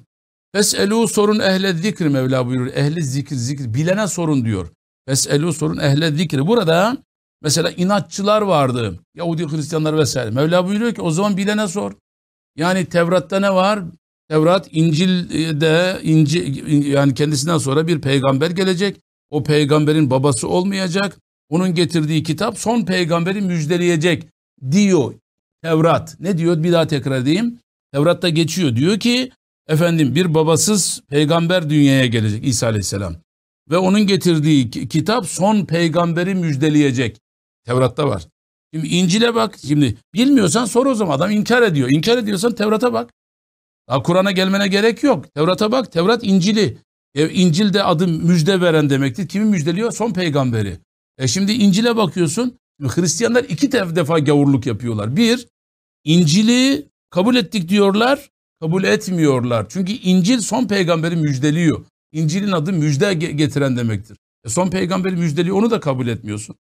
A: Fes'elu sorun ehle zikri Mevla buyurur. Ehli zikir zikir bilene sorun diyor. Feselu sorun ehle zikri. Burada mesela inatçılar vardı. Yahudi Hristiyanlar vesaire. Mevla buyuruyor ki o zaman bilene sor. Yani Tevrat'ta ne var? Tevrat İncil'de İncil, yani kendisinden sonra bir peygamber gelecek. O peygamberin babası olmayacak. Onun getirdiği kitap son peygamberi müjdeleyecek diyor Tevrat. Ne diyor? Bir daha tekrar edeyim. Tevrat'ta geçiyor. Diyor ki efendim bir babasız peygamber dünyaya gelecek İsa Aleyhisselam. Ve onun getirdiği kitap son peygamberi müjdeleyecek. Tevrat'ta var. Şimdi İncil'e bak. Şimdi bilmiyorsan sor o zaman. Adam inkar ediyor. İnkar ediyorsan Tevrat'a bak. Kur'an'a gelmene gerek yok. Tevrat'a bak. Tevrat İncil'i. E, İncil'de adı müjde veren demektir. Kimi müjdeliyor? Son peygamberi. E şimdi İncil'e bakıyorsun. Hristiyanlar iki defa gavurluk yapıyorlar. Bir, İncil'i kabul ettik diyorlar, kabul etmiyorlar. Çünkü İncil son peygamberi müjdeliyor. İncil'in adı müjde getiren demektir. E son peygamberi müjdeliyor, onu da kabul etmiyorsun.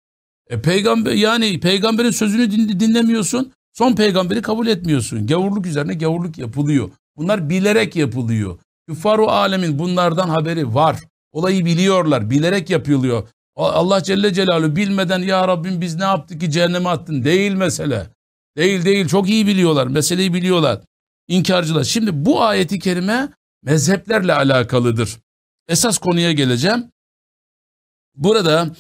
A: E peygamber yani peygamberin sözünü din, dinlemiyorsun, son peygamberi kabul etmiyorsun. Gavurluk üzerine gavurluk yapılıyor. Bunlar bilerek yapılıyor. Küffaru alemin bunlardan haberi var. Olayı biliyorlar, bilerek yapılıyor. Allah Celle Celaluhu bilmeden ya Rabbim biz ne yaptık ki cehenneme attın değil mesele. Değil değil çok iyi biliyorlar meseleyi biliyorlar. İnkarcılar. Şimdi bu ayeti kerime mezheplerle alakalıdır. Esas konuya geleceğim. Burada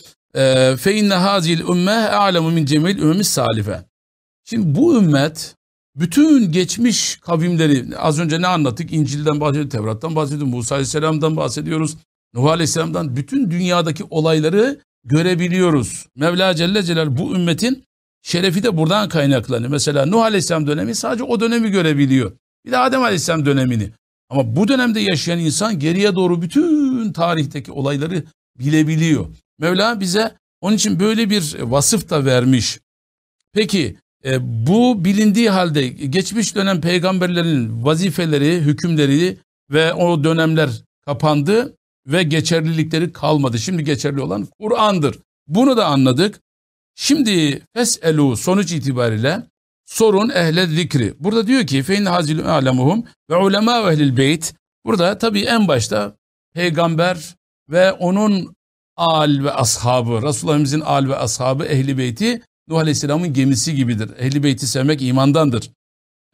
A: fe inne hazil ümme a'lemu min cemil ümmemis salife. Şimdi bu ümmet bütün geçmiş kavimleri az önce ne anlattık? İncil'den bahsediyoruz, Tevrat'tan bahsediyoruz, Musa Aleyhisselam'dan bahsediyoruz. Nuh Aleyhisselam'dan bütün dünyadaki olayları görebiliyoruz. Mevla Celle Celal bu ümmetin şerefi de buradan kaynaklanıyor. Mesela Nuh Aleyhisselam dönemi sadece o dönemi görebiliyor. Bir de Adem Aleyhisselam dönemini. Ama bu dönemde yaşayan insan geriye doğru bütün tarihteki olayları bilebiliyor. Mevla bize onun için böyle bir vasıf da vermiş. Peki e, bu bilindiği halde geçmiş dönem peygamberlerin vazifeleri, hükümleri ve o dönemler kapandı ve geçerlilikleri kalmadı. Şimdi geçerli olan Kur'an'dır. Bunu da anladık. Şimdi feselu sonuç itibariyle sorun ehle zikri. Burada diyor ki fein hazil alemuhum ve ulema ehlil beyt. Burada tabii en başta peygamber ve onun al ve ashabı, Resulullah'ımızın al ve ashabı ehli beyti Nuh Aleyhisselam'ın gemisi gibidir. Ehli beyti sevmek imandandır.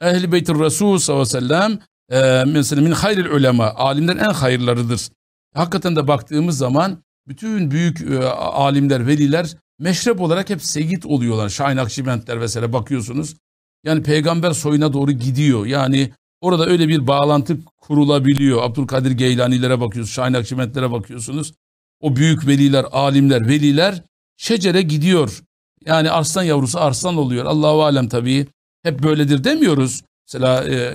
A: Ehli beytir Resul sallallahu aleyhi ve sellem e, mesela min hayril ulema, alimler en hayırlarıdır. Hakikaten de baktığımız zaman bütün büyük e, alimler, veliler meşrep olarak hep seyit oluyorlar. Şahin Akşibentler vesaire bakıyorsunuz. Yani peygamber soyuna doğru gidiyor. Yani orada öyle bir bağlantı kurulabiliyor. Abdülkadir Geylanilere bakıyorsunuz, Şahin Akşibentlere bakıyorsunuz. O büyük veliler, alimler, veliler şecere gidiyor. Yani arslan yavrusu arslan oluyor. Allahu alem tabii. Hep böyledir demiyoruz. Mesela e,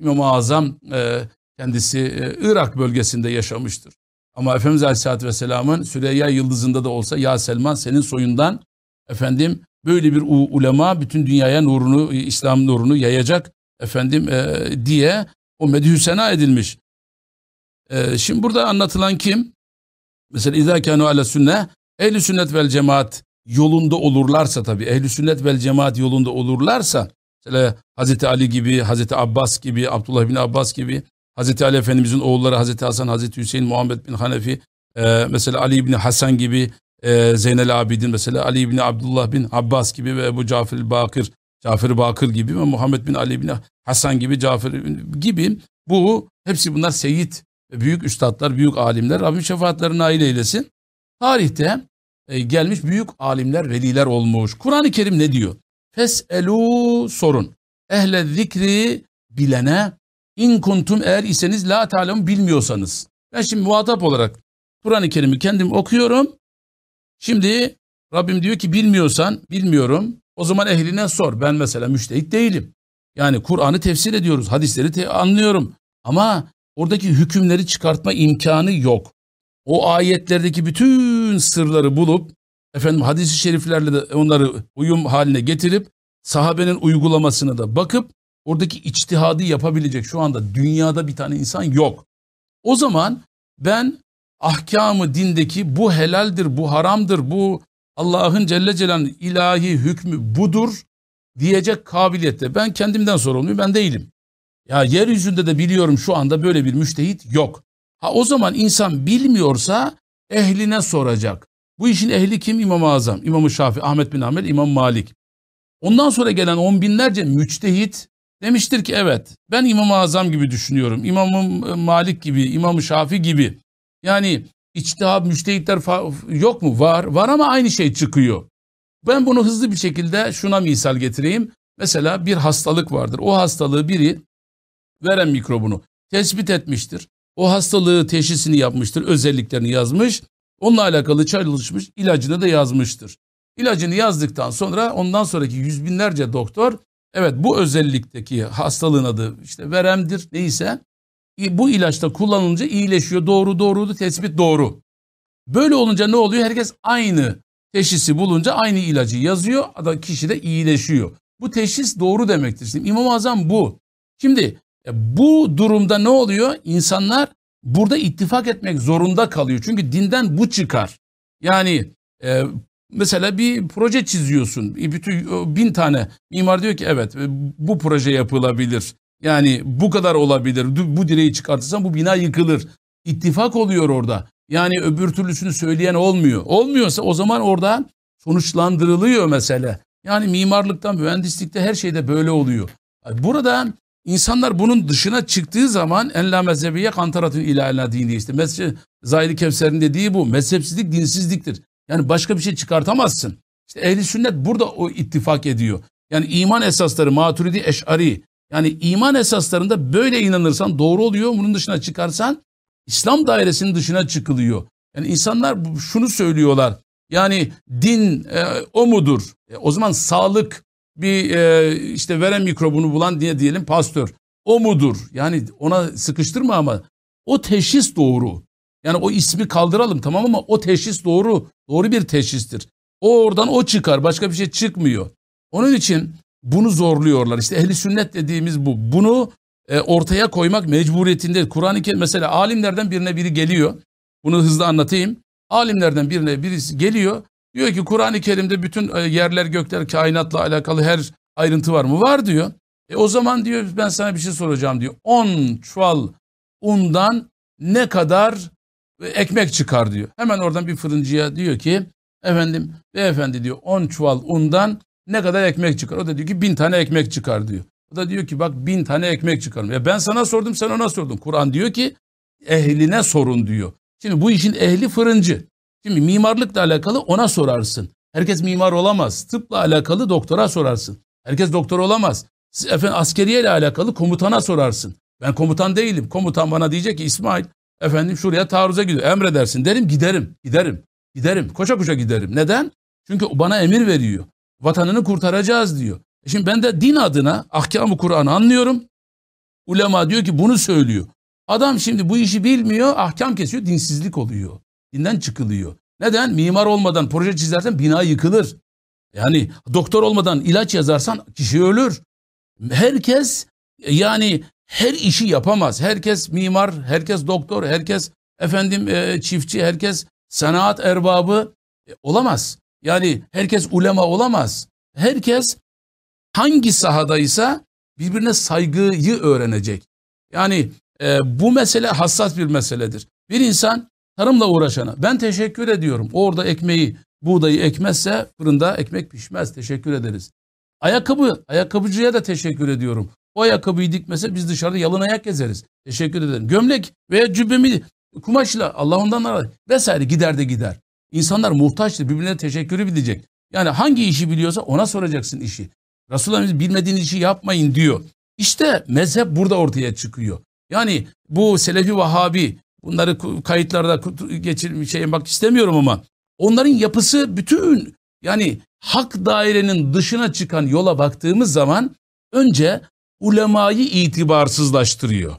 A: İmam-ı Azam e, kendisi e, Irak bölgesinde yaşamıştır. Ama Efendimiz Aleyhisselatü Vesselam'ın Süreyya yıldızında da olsa ya Selman senin soyundan efendim böyle bir ulema bütün dünyaya nurunu, İslam nurunu yayacak efendim e, diye o medhü sena edilmiş. E, şimdi burada anlatılan kim? Mesela İzâ kânû ala sünne ehl sünnet vel cemaat yolunda olurlarsa tabii ehl sünnet vel cemaat yolunda olurlarsa mesela Hazreti Ali gibi, Hazreti Abbas gibi, Abdullah bin Abbas gibi Hazreti Ali Efendimizin oğulları Hazreti Hasan, Hazreti Hüseyin, Muhammed bin Hanefi, e, mesela Ali bin Hasan gibi, e, Zeynel Abidin mesela Ali bin Abdullah bin Abbas gibi ve Ebu Cafer Bakır, Cafer Bakır gibi ve Muhammed bin Ali bin Hasan gibi, Cafer gibi bu hepsi bunlar seyit, büyük üstadlar, büyük alimler. Rabbim şefaatlerine nail eylesin. Tarihte e, gelmiş büyük alimler, veliler olmuş. Kur'an-ı Kerim ne diyor? Feselu sorun. Ehle zikri bilene İn kuntum eğer iseniz la ta'lem bilmiyorsanız. Ben şimdi muhatap olarak Kur'an-ı Kerim'i kendim okuyorum. Şimdi Rabbim diyor ki bilmiyorsan bilmiyorum. O zaman ehline sor. Ben mesela müştehit değilim. Yani Kur'an'ı tefsir ediyoruz. Hadisleri anlıyorum. Ama oradaki hükümleri çıkartma imkanı yok. O ayetlerdeki bütün sırları bulup efendim hadisi şeriflerle de onları uyum haline getirip sahabenin uygulamasını da bakıp oradaki içtihadı yapabilecek şu anda dünyada bir tane insan yok. O zaman ben ahkamı dindeki bu helaldir, bu haramdır, bu Allah'ın Celle Celal'in ilahi hükmü budur diyecek kabiliyette. Ben kendimden sorumluyum, ben değilim. Ya yeryüzünde de biliyorum şu anda böyle bir müştehit yok. Ha o zaman insan bilmiyorsa ehline soracak. Bu işin ehli kim? İmam-ı Azam, İmam-ı Şafi, Ahmet bin Ahmet, İmam Malik. Ondan sonra gelen on binlerce müçtehit Demiştir ki evet ben İmam-ı Azam gibi düşünüyorum. İmam-ı Malik gibi, İmam-ı Şafi gibi. Yani içtihab, müştehitler yok mu? Var. Var ama aynı şey çıkıyor. Ben bunu hızlı bir şekilde şuna misal getireyim. Mesela bir hastalık vardır. O hastalığı biri veren mikrobunu tespit etmiştir. O hastalığı teşhisini yapmıştır, özelliklerini yazmış. Onunla alakalı çalışmış, ilacını da yazmıştır. İlacını yazdıktan sonra ondan sonraki yüz binlerce doktor evet bu özellikteki hastalığın adı işte veremdir neyse bu ilaçta kullanılınca iyileşiyor. Doğru doğru tespit doğru. Böyle olunca ne oluyor? Herkes aynı teşhisi bulunca aynı ilacı yazıyor. Adam kişi de iyileşiyor. Bu teşhis doğru demektir. Şimdi İmam-ı Azam bu. Şimdi e, bu durumda ne oluyor? İnsanlar burada ittifak etmek zorunda kalıyor. Çünkü dinden bu çıkar. Yani e, mesela bir proje çiziyorsun. Bütün bin tane mimar diyor ki evet e, bu proje yapılabilir. Yani bu kadar olabilir. Bu direği çıkartırsan bu bina yıkılır. İttifak oluyor orada. Yani öbür türlüsünü söyleyen olmuyor. Olmuyorsa o zaman orada sonuçlandırılıyor mesele. Yani mimarlıktan, mühendislikte her şeyde böyle oluyor. Burada insanlar bunun dışına çıktığı zaman en la mezhebiye kantaratın ilahına dini işte. Zahiri Kevser'in dediği bu. Mezhepsizlik dinsizliktir. Yani başka bir şey çıkartamazsın. İşte ehli sünnet burada o ittifak ediyor. Yani iman esasları maturidi eş'ari. Yani iman esaslarında böyle inanırsan doğru oluyor. Bunun dışına çıkarsan İslam dairesinin dışına çıkılıyor. Yani insanlar şunu söylüyorlar. Yani din e, o mudur? E, o zaman sağlık bir e, işte veren mikrobunu bulan diye diyelim pastör. O mudur? Yani ona sıkıştırma ama o teşhis doğru. Yani o ismi kaldıralım tamam ama o teşhis doğru. Doğru bir teşhistir. O oradan o çıkar. Başka bir şey çıkmıyor. Onun için bunu zorluyorlar. İşte ehli sünnet dediğimiz bu. Bunu e, ortaya koymak mecburiyetinde. Kur'an-ı Kerim mesela alimlerden birine biri geliyor. Bunu hızlı anlatayım. Alimlerden birine birisi geliyor. Diyor ki Kur'an-ı Kerim'de bütün e, yerler gökler kainatla alakalı her ayrıntı var mı? Var diyor. E o zaman diyor ben sana bir şey soracağım diyor. 10 çuval undan ne kadar ekmek çıkar diyor. Hemen oradan bir fırıncıya diyor ki efendim beyefendi diyor 10 çuval undan ne kadar ekmek çıkar? O da diyor ki bin tane ekmek çıkar diyor. O da diyor ki bak bin tane ekmek çıkarım. Ya ben sana sordum sen ona sordun. Kur'an diyor ki ehline sorun diyor. Şimdi bu işin ehli fırıncı. Şimdi mimarlıkla alakalı ona sorarsın. Herkes mimar olamaz. Tıpla alakalı doktora sorarsın. Herkes doktor olamaz. Siz efendim askeriye ile alakalı komutana sorarsın. Ben komutan değilim. Komutan bana diyecek ki İsmail efendim şuraya taarruza gidiyor. Emredersin derim giderim. Giderim. Giderim. Koşa koşa giderim. Neden? Çünkü bana emir veriyor. Vatanını kurtaracağız diyor. E şimdi ben de din adına ahkamı Kur'an'ı anlıyorum. Ulema diyor ki bunu söylüyor. Adam şimdi bu işi bilmiyor, ahkam kesiyor, dinsizlik oluyor. Dinden çıkılıyor. Neden? Mimar olmadan proje çizersen bina yıkılır. Yani doktor olmadan ilaç yazarsan kişi ölür. Herkes yani her işi yapamaz. Herkes mimar, herkes doktor, herkes efendim e, çiftçi, herkes sanat erbabı e, olamaz. Yani herkes ulema olamaz. Herkes hangi sahadaysa birbirine saygıyı öğrenecek. Yani e, bu mesele hassas bir meseledir. Bir insan tarımla uğraşana ben teşekkür ediyorum. Orada ekmeği, buğdayı ekmezse fırında ekmek pişmez. Teşekkür ederiz. Ayakkabı, ayakkabıcıya da teşekkür ediyorum. O ayakkabıyı dikmese biz dışarıda yalın ayak gezeriz. Teşekkür ederim. Gömlek veya cübbemi kumaşla Allah ondan razı vesaire gider de gider. İnsanlar muhtaçtır. Birbirine teşekkürü bilecek. Yani hangi işi biliyorsa ona soracaksın işi. Resulullah bilmediğiniz işi yapmayın diyor. İşte mezhep burada ortaya çıkıyor. Yani bu Selefi Vahabi bunları kayıtlarda geçirmiş şeye bak istemiyorum ama onların yapısı bütün yani hak dairenin dışına çıkan yola baktığımız zaman önce ulemayı itibarsızlaştırıyor.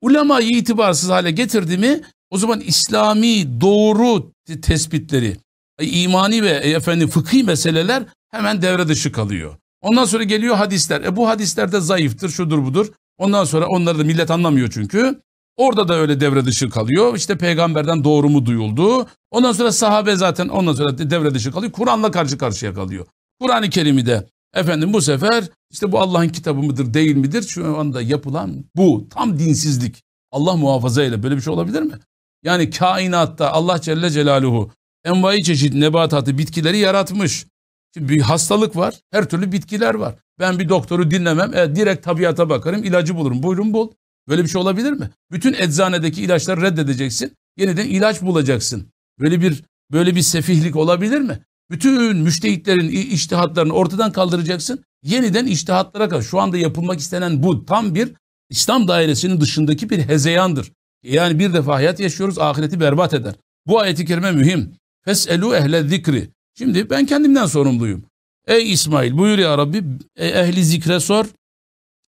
A: Ulemayı itibarsız hale getirdi mi o zaman İslami doğru tespitleri, imani ve efendim fıkhi meseleler hemen devre dışı kalıyor. Ondan sonra geliyor hadisler. E bu hadisler de zayıftır, şudur budur. Ondan sonra onları da millet anlamıyor çünkü. Orada da öyle devre dışı kalıyor. İşte peygamberden doğru mu duyuldu. Ondan sonra sahabe zaten ondan sonra devre dışı kalıyor. Kur'an'la karşı karşıya kalıyor. Kur'an-ı Kerim'i de efendim bu sefer işte bu Allah'ın kitabı mıdır değil midir? Şu anda yapılan bu tam dinsizlik. Allah muhafaza eyle böyle bir şey olabilir mi? Yani kainatta Allah Celle Celaluhu envai çeşit nebatatı bitkileri yaratmış. Şimdi bir hastalık var. Her türlü bitkiler var. Ben bir doktoru dinlemem. E, direkt tabiata bakarım. ilacı bulurum. Buyurun bul. Böyle bir şey olabilir mi? Bütün eczanedeki ilaçları reddedeceksin. Yeniden ilaç bulacaksın. Böyle bir böyle bir sefihlik olabilir mi? Bütün müştehitlerin iştihatlarını ortadan kaldıracaksın. Yeniden iştihatlara kal. Şu anda yapılmak istenen bu. Tam bir İslam dairesinin dışındaki bir hezeyandır. Yani bir defa hayat yaşıyoruz, ahireti berbat eder. Bu ayeti kerime mühim. Feselu ehle zikri. Şimdi ben kendimden sorumluyum. Ey İsmail buyur ya Rabbi e, ehli zikre sor.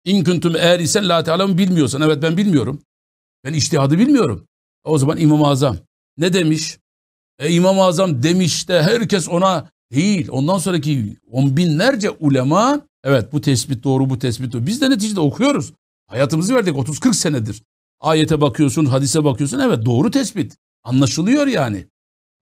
A: İn eğer isen la te'alem bilmiyorsan. Evet ben bilmiyorum. Ben iştihadı bilmiyorum. O zaman İmam-ı Azam ne demiş? E, İmam-ı Azam demiş de herkes ona değil. Ondan sonraki on binlerce ulema evet bu tespit doğru bu tespit doğru. Biz de neticede okuyoruz. Hayatımızı verdik 30-40 senedir. Ayete bakıyorsun, hadise bakıyorsun. Evet doğru tespit. Anlaşılıyor yani.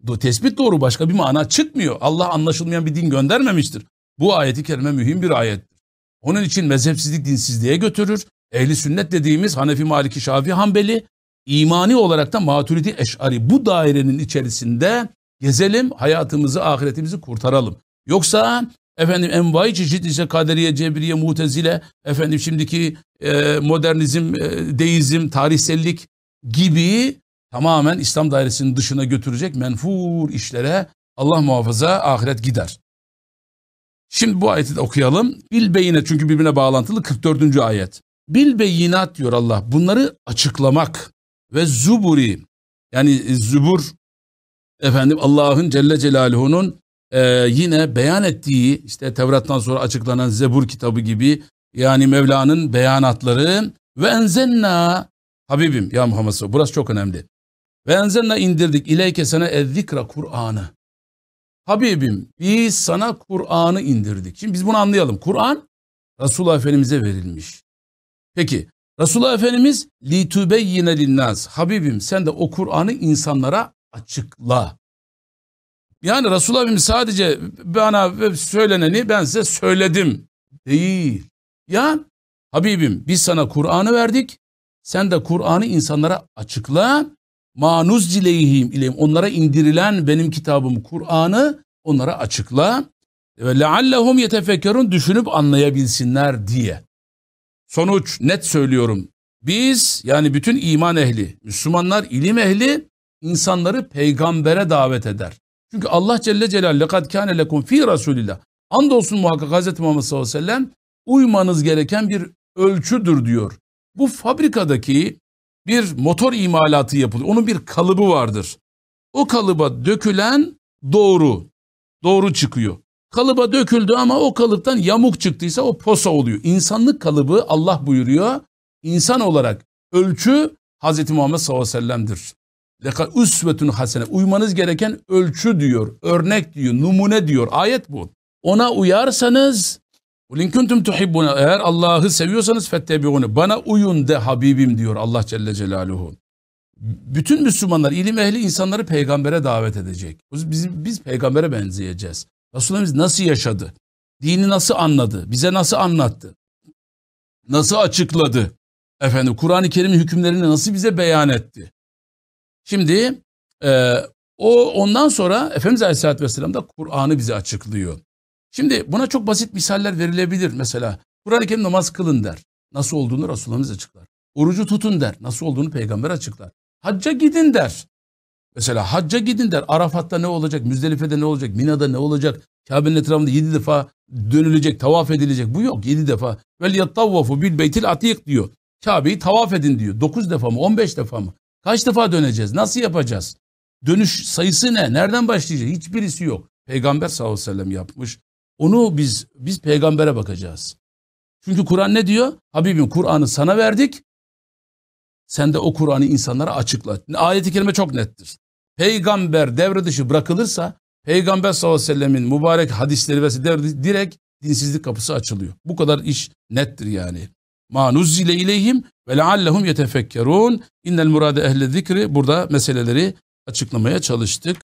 A: Do tespit doğru başka bir mana çıkmıyor. Allah anlaşılmayan bir din göndermemiştir. Bu ayeti kerime mühim bir ayettir. Onun için mezhepsizlik dinsizliğe götürür. Ehli sünnet dediğimiz Hanefi, Maliki, Şafii, Hanbeli imani olarak da Maturidi Eş'ari bu dairenin içerisinde gezelim, hayatımızı, ahiretimizi kurtaralım. Yoksa efendim envai çeşit işte kaderiye, cebriye, mutezile, efendim şimdiki e, modernizm, e, deizm, tarihsellik gibi tamamen İslam dairesinin dışına götürecek menfur işlere Allah muhafaza ahiret gider. Şimdi bu ayeti de okuyalım. Bil beyine çünkü birbirine bağlantılı 44. ayet. Bil beyinat diyor Allah. Bunları açıklamak ve zuburi yani zubur efendim Allah'ın Celle Celaluhu'nun e, yine beyan ettiği işte Tevrat'tan sonra açıklanan Zebur kitabı gibi yani Mevla'nın beyanatları ve enzenna Habibim ya Muhammed Sallallahu burası çok önemli. Ve enzenna indirdik ileyke sana ezzikra Kur'an'ı. Habibim biz sana Kur'an'ı indirdik. Şimdi biz bunu anlayalım. Kur'an Resulullah Efendimiz'e verilmiş. Peki Resulullah Efendimiz litübeyyine linnaz. Habibim sen de o Kur'an'ı insanlara açıkla. Yani Resulullah Efendimiz sadece bana söyleneni ben size söyledim. Değil. Ya Habibim biz sana Kur'an'ı verdik. Sen de Kur'an'ı insanlara açıkla. Manuz dileyhim ileyhim. Onlara indirilen benim kitabım Kur'an'ı onlara açıkla. Ve leallehum yetefekkerun düşünüp anlayabilsinler diye. Sonuç net söylüyorum. Biz yani bütün iman ehli, Müslümanlar, ilim ehli insanları peygambere davet eder. Çünkü Allah Celle Celaluhu lekad kâne lekum fî Resulillah. Andolsun muhakkak Hz. Muhammed sallallahu aleyhi ve sellem uymanız gereken bir ölçüdür diyor. Bu fabrikadaki bir motor imalatı yapılıyor. Onun bir kalıbı vardır. O kalıba dökülen doğru. Doğru çıkıyor. Kalıba döküldü ama o kalıptan yamuk çıktıysa o posa oluyor. İnsanlık kalıbı Allah buyuruyor. İnsan olarak ölçü Hz. Muhammed sallallahu aleyhi ve sellem'dir. Leka üsvetun hasene. Uymanız gereken ölçü diyor, örnek diyor, numune diyor. Ayet bu. Ona uyarsanız Ulin kuntum tuhibbuna eğer Allah'ı seviyorsanız fettebi'uni bana uyun de Habibim diyor Allah Celle Celaluhu. Bütün Müslümanlar, ilim ehli insanları peygambere davet edecek. Biz, biz peygambere benzeyeceğiz. Resulullah nasıl yaşadı? Dini nasıl anladı? Bize nasıl anlattı? Nasıl açıkladı? Efendim Kur'an-ı Kerim'in hükümlerini nasıl bize beyan etti? Şimdi e, o ondan sonra Efendimiz Aleyhisselatü Vesselam da Kur'an'ı bize açıklıyor. Şimdi buna çok basit misaller verilebilir. Mesela Kur'an-ı Kerim namaz kılın der. Nasıl olduğunu Resulullah açıklar. Orucu tutun der. Nasıl olduğunu peygamber açıklar. Hacca gidin der. Mesela hacca gidin der. Arafat'ta ne olacak? Müzdelife'de ne olacak? Mina'da ne olacak? Kabe'nin etrafında yedi defa dönülecek, tavaf edilecek. Bu yok yedi defa. Vel yattavvafu bil beytil atik diyor. Kabe'yi tavaf edin diyor. Dokuz defa mı? On beş defa mı? Kaç defa döneceğiz? Nasıl yapacağız? Dönüş sayısı ne? Nereden başlayacağız? Hiçbirisi yok. Peygamber sallallahu aleyhi ve sellem yapmış. Onu biz biz peygambere bakacağız. Çünkü Kur'an ne diyor? Habibim Kur'an'ı sana verdik. Sen de o Kur'an'ı insanlara açıkla. Ayet-i kerime çok nettir. Peygamber devre dışı bırakılırsa Peygamber sallallahu aleyhi ve sellemin mübarek hadisleri ve direkt dinsizlik kapısı açılıyor. Bu kadar iş nettir yani. Ma nuzzile ileyhim ve leallehum yetefekkerun. İnnel murade ehli zikri. Burada meseleleri açıklamaya çalıştık.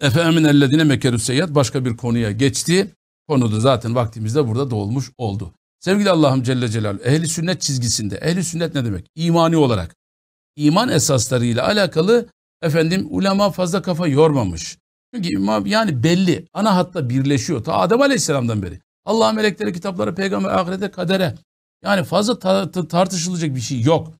A: Efe emin ellezine mekerü seyyat başka bir konuya geçti. Konuda zaten vaktimizde burada dolmuş oldu. Sevgili Allah'ım Celle Celaluhu ehli sünnet çizgisinde. Ehli sünnet ne demek? İmani olarak. İman esaslarıyla alakalı efendim ulema fazla kafa yormamış. Çünkü yani belli ana hatta birleşiyor. Ta Adem Aleyhisselam'dan beri. Allah melekleri, kitapları, peygamber, ahirete, kadere. Yani fazla ta- tartışılacak bir şey yok.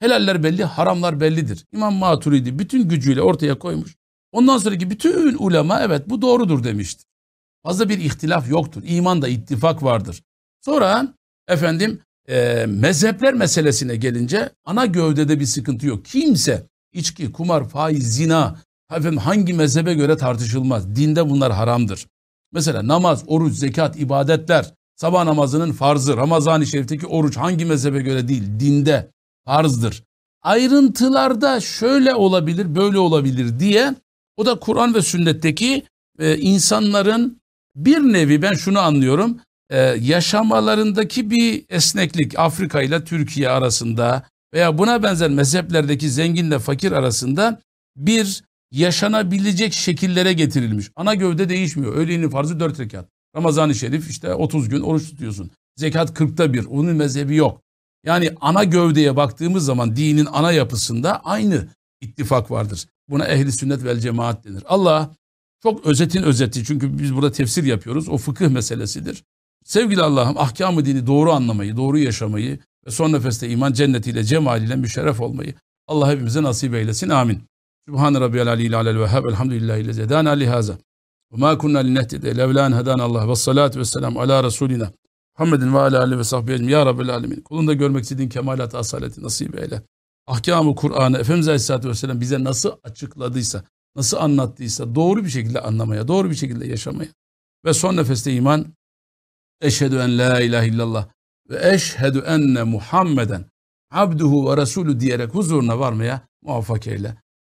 A: Helaller belli, haramlar bellidir. İmam Maturidi bütün gücüyle ortaya koymuş. Ondan sonraki bütün ulema evet bu doğrudur demiştir. Fazla bir ihtilaf yoktur. İmanda ittifak vardır. Sonra efendim e, mezhepler meselesine gelince ana gövdede bir sıkıntı yok. Kimse içki, kumar, faiz, zina efendim, hangi mezhebe göre tartışılmaz. Dinde bunlar haramdır. Mesela namaz, oruç, zekat, ibadetler, sabah namazının farzı, Ramazan-ı Şerif'teki oruç hangi mezhebe göre değil, dinde farzdır. Ayrıntılarda şöyle olabilir, böyle olabilir diye o da Kur'an ve sünnetteki e, insanların bir nevi ben şunu anlıyorum e, yaşamalarındaki bir esneklik Afrika ile Türkiye arasında veya buna benzer mezheplerdeki zenginle fakir arasında bir yaşanabilecek şekillere getirilmiş. Ana gövde değişmiyor. Öğlenin farzı 4 rekat. Ramazan-ı Şerif işte 30 gün oruç tutuyorsun. Zekat 40'ta bir. Onun mezhebi yok. Yani ana gövdeye baktığımız zaman dinin ana yapısında aynı ittifak vardır. Buna ehli sünnet vel cemaat denir. Allah çok özetin özeti çünkü biz burada tefsir yapıyoruz. O fıkıh meselesidir. Sevgili Allah'ım ahkamı dini doğru anlamayı, doğru yaşamayı ve son nefeste iman cennetiyle, cemaliyle müşerref olmayı Allah hepimize nasip eylesin. Amin. Subhan rabbiyal aliyyil alel vehhab. Elhamdülillahi lezi hedana lihaza. Ve ma kunna linehtede levlan hedana Allah. Ve salatu ve selam ala Resulina. Muhammedin ve ala ve sahbihi. Ya Rabbel alemin. Kulunda görmek istediğin kemalat asaleti nasip eyle. Ahkamı Kur'an'ı Efendimiz Aleyhisselatü Vesselam bize nasıl açıkladıysa, nasıl anlattıysa doğru bir şekilde anlamaya, doğru bir şekilde yaşamaya ve son nefeste iman eşhedü en la ilahe illallah ve eşhedü enne Muhammeden abduhu ve resulü diyerek huzuruna varmaya muvaffak eyle.